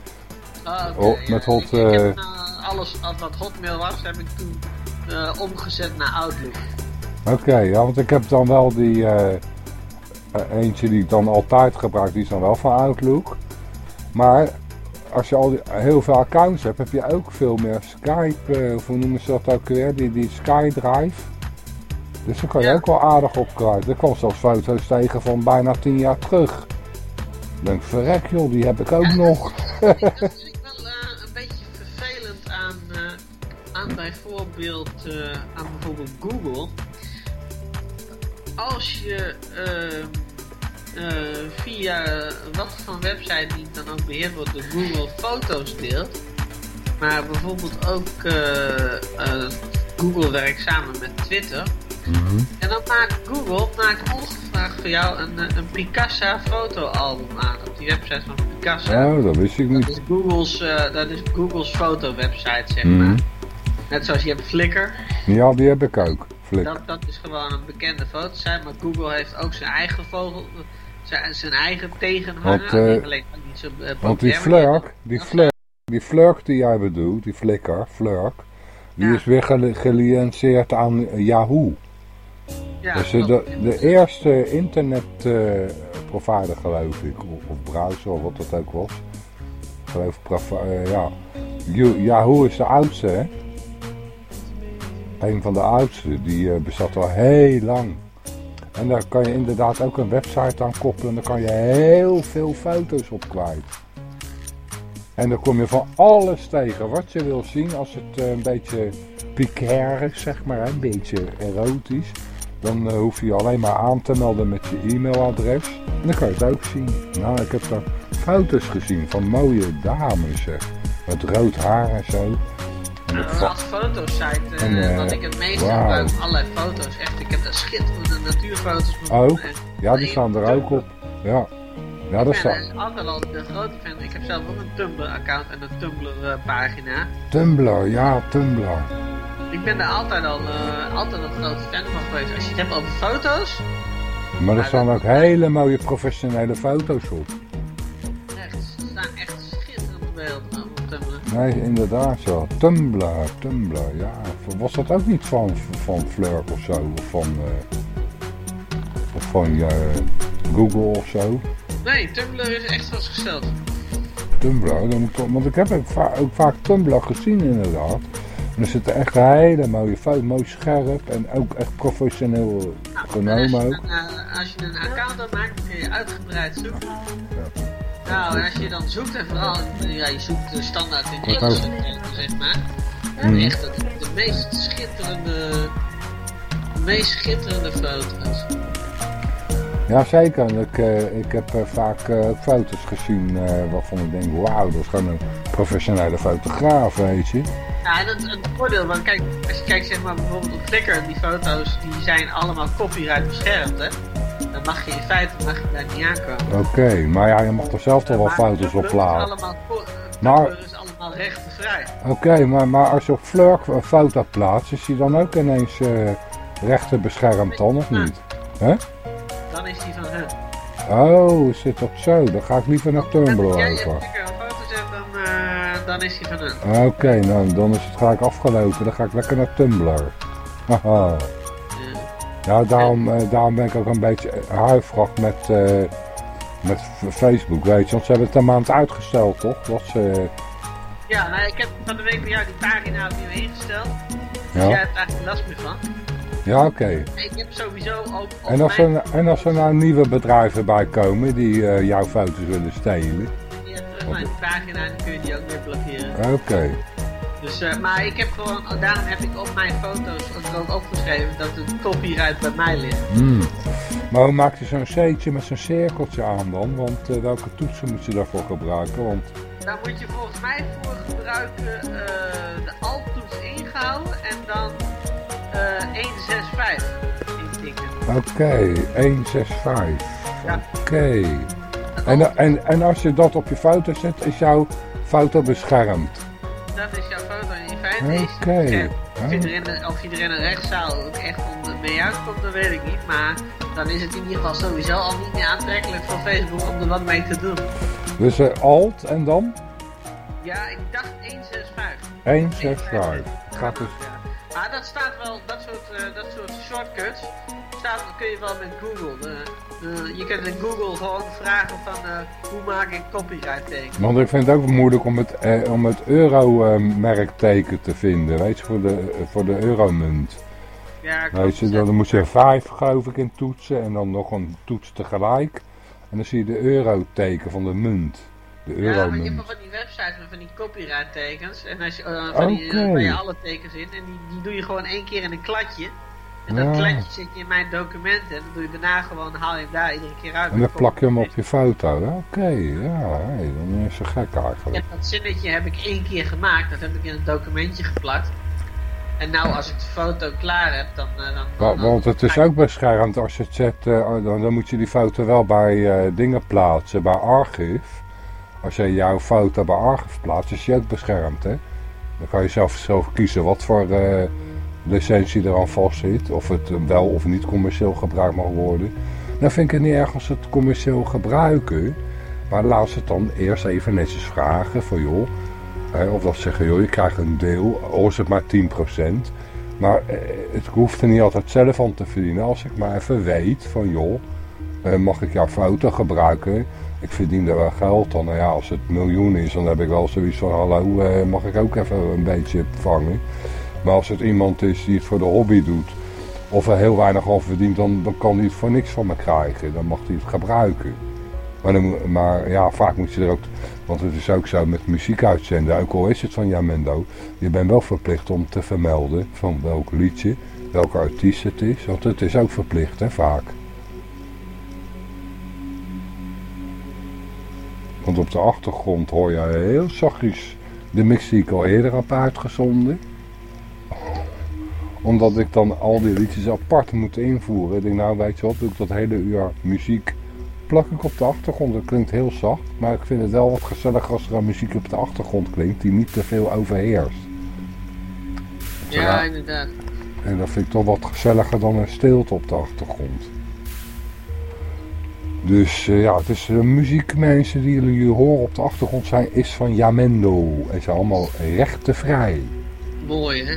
Ah, Oh, ja. met Hot, Ik, ik heb, alles wat Hotmail was, heb ik toen omgezet naar Outlook. Oké, ja, want ik heb dan wel die, eentje die ik dan altijd gebruik, die is dan wel van Outlook. Maar als je al die- heel veel accounts hebt, heb je ook veel meer Skype, eh, of hoe noemen ze dat ook weer, die, die SkyDrive. Dus daar kan je Ja. ook wel aardig op kwijt. Ik kwam zelfs foto's tegen van bijna tien jaar terug. Ik denk, verrek joh, die heb ik ook nog. dat vind ik wel eh, een beetje vervelend aan, eh, aan bijvoorbeeld, eh, aan bijvoorbeeld Google. Als je ehm, eh, via wat voor website die dan ook beheerd wordt door Google foto's deelt, maar bijvoorbeeld ook eh, eh, Google werkt samen met Twitter. En dan maakt Google maakt ongevraagd voor jou een, eh, een Picasa fotoalbum aan op die website van Picasa. Oh, dat wist ik Dat niet. is Google's, eh, dat is Google's foto-website, zeg Mhm. maar. Net zoals je hebt Flickr. Ja, die heb ik ook. Flik. Dat, dat is gewoon een bekende fotosite. Maar Google heeft ook zijn eigen vogel, zijn, eigen tegenhanger. Want, zo eh, Want die flurk, die flurk, die flurk die jij bedoelt, die flikker, flurk, die Ja. is weer geli- gelicenseerd aan eh, Yahoo. Ja, dus de, de, de eerste internetprovider geloof ik, of, of browser of wat dat ook was. Geloof ja. Yahoo is de oudste hè. Een van de oudste, die bestaat al heel lang. En daar kan je inderdaad ook een website aan koppelen. En daar kan je heel veel foto's op kwijt. En dan kom je van alles tegen wat je wil zien. Als het eh, een beetje piquer is, zeg maar, een beetje erotisch. Dan eh, hoef je je alleen maar aan te melden met je e-mailadres. En dan kan je het ook zien. Nou, ik heb daar foto's gezien van mooie dames, zeg. Met rood haar en zo. En ik va- als fotosite, eh, eh, wat ik het meest wauw. gebruik, allerlei foto's. Echt, ik heb daar schitterende natuurfoto's van. En- Ja, die staan er ook op. Ja. Ja, dat ik ben eh, altijd al de grote fan. Ik heb zelf ook een Tumblr-account en een Tumblr-pagina. Tumblr, ja, Tumblr. Ik ben daar altijd al, eh, altijd al grote fan van geweest. Als je het hebt over foto's, Maar er staan ook hele mooie professionele foto's op. echt, er staan echt schitterende beelden. Nee, inderdaad zo. Tumblr, Tumblr, ja. Was dat ook niet van, van Flirk of zo? Of van, eh, of van eh, Google of zo? Nee, Tumblr is echt vastgesteld. Tumblr, dan moet toch, want ik heb ook, va- ook vaak Tumblr gezien inderdaad. En er zitten echt hele mooie foto's, mooi scherp en ook echt professioneel Nou, en als, genomen je ook. een, eh, als je een account aanmaakt, kun je uitgebreid zoeken. Nou, en als je dan zoekt, en vooral, ja, je zoekt de standaard in Engels, eh, zeg maar. Echt de, de meest schitterende, de meest schitterende foto's. Ja, zeker. Ik, eh, ik heb eh, vaak foto's gezien waarvan ik denk, wauw, dat is gewoon een professionele fotograaf, weet je. Ja, en het, het voordeel, want kijk, als je kijkt zeg maar bijvoorbeeld op Flickr, die foto's die zijn allemaal copyright beschermd, hè. Dan mag je in feite mag je daar niet aankomen. Oké, maar ja, je mag er zelf toch wel Tumblr op plaatsen. Maar- Tumblr is allemaal rechtenvrij. Oké, maar, maar als je op Flurk een foto plaatst, is die dan ook ineens eh rechten beschermd dan, of niet? Dan is die van hun. Oh, zit dat zo? Dan ga ik liever naar Tumblr Als over. een foto zet, dan, eh, dan is die van hun. Oké, nou, dan is het gelijk afgelopen. Dan ga ik lekker naar Tumblr. Haha. Ja, daarom, eh, daarom ben ik ook een beetje huiverig met, eh, met Facebook, weet je. Want ze hebben het een maand uitgesteld, toch? Dat ze, ja, nou, ik heb van de week bij jou die pagina opnieuw ingesteld. Dus Ja. jij hebt eigenlijk last meer van. ja, oké. Ik heb sowieso ook En als, mijn... er, en als er nou nieuwe bedrijven bij komen die eh, jouw foto's willen stelen? Hebt terug naar die pagina en dan kun je die ook weer blokkeren. Oké. Dus, eh, maar ik heb gewoon, daarom heb ik op mijn foto's ook, opgeschreven dat het copyright bij mij ligt. Hmm. Maar hoe maak je zo'n C'tje met zo'n cirkeltje aan dan? Want eh, welke toetsen moet je daarvoor gebruiken? Want, Daar moet je volgens mij voor gebruiken eh, de alt-toets ingehouden en dan eh 165 intikken. oké, 165. Ja. Oké. En, en, en als je dat op je foto zet, is jouw foto beschermd? Dat is jouw foto in feite. is beschermd. Of er de, of je er in een rechtszaal ook echt onder mee uitkomt, dat weet ik niet. Maar dan is het in ieder geval sowieso al niet meer aantrekkelijk voor Facebook om er wat mee te doen. Dus eh, alt en dan? Ja, ik dacht 165. 165. Gaat dus... Ja. Ah, dat staat wel, dat soort, uh, dat soort shortcuts, staat, kun je wel met Google. Uh, je kunt in Google gewoon vragen van hoe maak ik copyright teken. Want ik vind het ook moeilijk om het, om het euro-merkteken te vinden, weet je, voor de, voor de euromunt. Ja, weet je, dan moet je vijf geloof ik in toetsen en dan nog een toets tegelijk. En dan zie je de euro-teken van de munt. De euro ja, maar je hebt van die websites met van die copyright tekens. En als je, uh, van die, uh, je alle tekens in. En die, die doe je gewoon één keer in een kladje. En dat kladje zet je in mijn documenten. En dan doe je daarna gewoon, haal je hem daar iedere keer uit. En dan plak je hem op je foto. Oké, ja, hey, dan is het gek eigenlijk. Ja, dat zinnetje heb ik één keer gemaakt. Dat heb ik in een documentje geplakt. En nou, als ik de foto klaar heb, dan... Uh, dan, want het is ook beschermd als je het zet, uh, dan, dan, moet je die foto wel bij uh, dingen plaatsen, bij Archive. Als je jouw foto bij Archive plaatst, is je ook beschermd, hè. Dan kan je zelf, zelf kiezen wat voor licentie er aan vast zit. Of het wel of niet commercieel gebruikt mag worden. Dan vind ik het niet erg als het commercieel gebruiken. Maar laat ze het dan eerst even netjes vragen van joh of dat zeggen, joh, je krijgt een deel, al is het maar 10%. Maar eh, het hoeft er niet altijd zelf aan te verdienen. Als ik maar even weet van, joh, eh, mag ik jouw foto gebruiken? Ik verdien er wel geld aan. Nou ja, als het miljoen is, dan heb ik wel zoiets van, hallo, eh, mag ik ook even een beetje vangen? Maar als het iemand is die het voor de hobby doet, of er heel weinig aan verdient, dan, dan kan hij het voor niks van me krijgen. Dan mag hij het gebruiken. Maar, maar ja, vaak moet je er ook want het is ook zo met muziek uitzenden, ook al is het van Jamendo, je bent wel verplicht om te vermelden van welk liedje, welke artiest het is. Want het is ook verplicht, hè, vaak. Want op de achtergrond hoor je heel zachtjes de mix die ik al eerder heb uitgezonden. Omdat ik dan al die liedjes apart moet invoeren. Ik denk, nou weet je wat, doe ik dat hele uur muziek plak ik op de achtergrond. Dat klinkt heel zacht, maar ik vind het wel wat gezellig als er muziek op de achtergrond klinkt die niet te veel overheerst. Ja, inderdaad. En dat vind ik toch wat gezelliger dan een stilte op de achtergrond. Dus uh, ja, het is uh, muziekmensen die jullie horen op de achtergrond zijn, is van Jamendo. En zijn allemaal rechtenvrij. Mooi hè?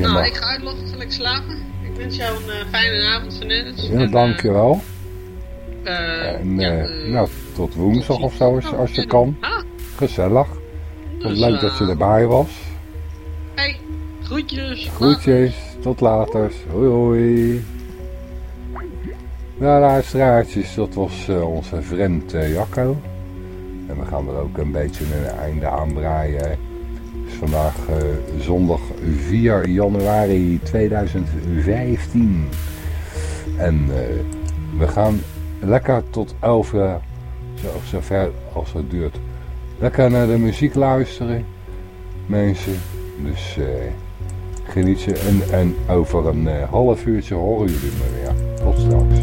nou, ik ga uitloggen, zal ik slapen? Ik wens jou een uh, fijne avond, Vanessa. Ja, dankjewel. Uh, en, ja, uh, nou, tot woensdag of zo, als, als je kan. Ah. Gezellig. Dus, leuk dat je erbij was. Hey, groetjes. Groetjes, tot later. Hoi hoi. Nou, luisteraartjes, dat was onze vriend Jacco. En we gaan er ook een beetje een einde aan breien. Vandaag zondag 4 januari 2015. En we gaan lekker tot 11 uur, zo, zover als het duurt. Lekker naar de muziek luisteren, mensen. Dus uh, geniet ze. En, en over een half uurtje horen jullie me weer. Tot straks.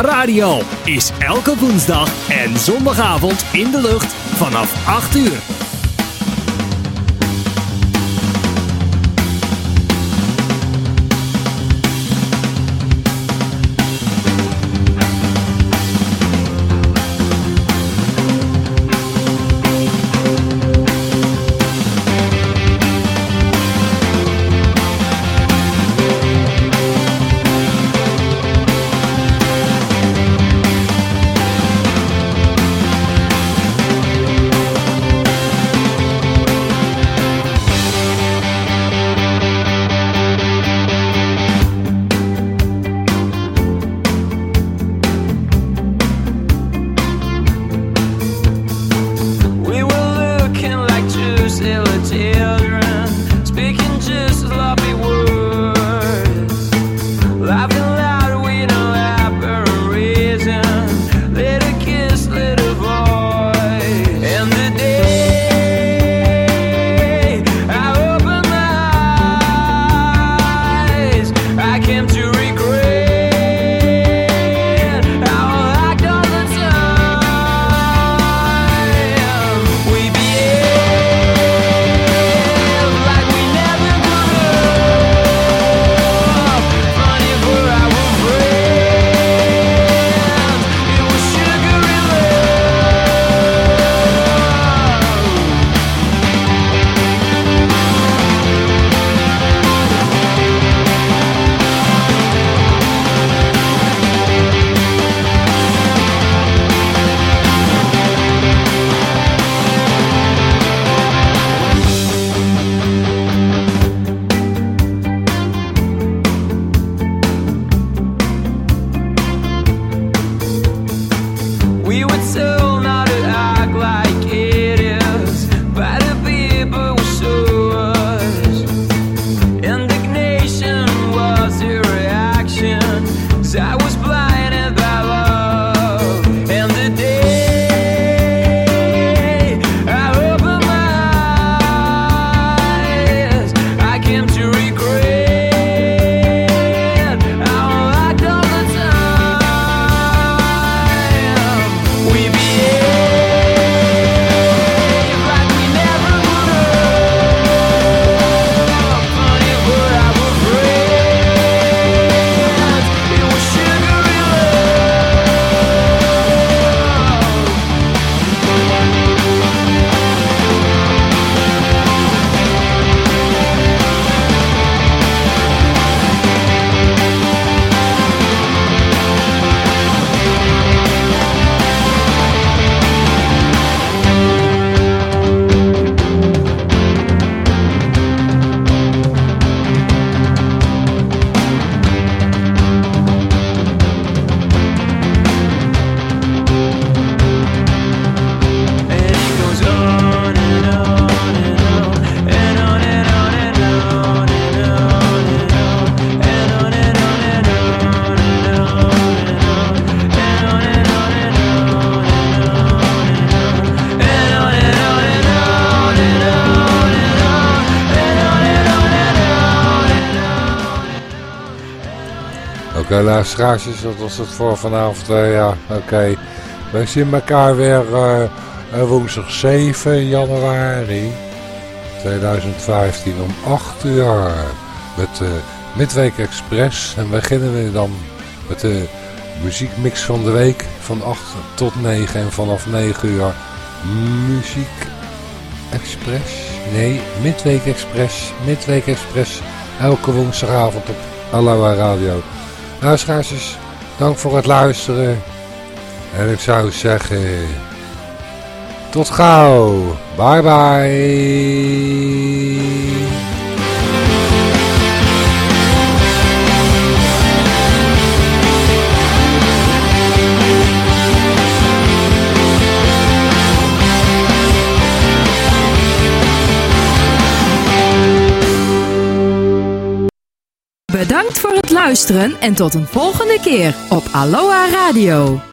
Radio is elke woensdag en zondagavond in de lucht vanaf 8 uur. Luisteraars, dat was het voor vanavond. Uh, ja, oké. Wij zien elkaar weer uh, woensdag 7 januari 2015 om 8 uur met de Midweek Express. En beginnen we dan met de muziekmix van de week van 8 tot 9 en vanaf 9 uur Muziek Express. Nee, Midweek Express. Midweek Express. Elke woensdagavond op Aloha Radio. Luisteraars, dank voor het luisteren. En ik zou zeggen... Tot gauw. Bye bye. Luisteren en tot een volgende keer op Aloha Radio.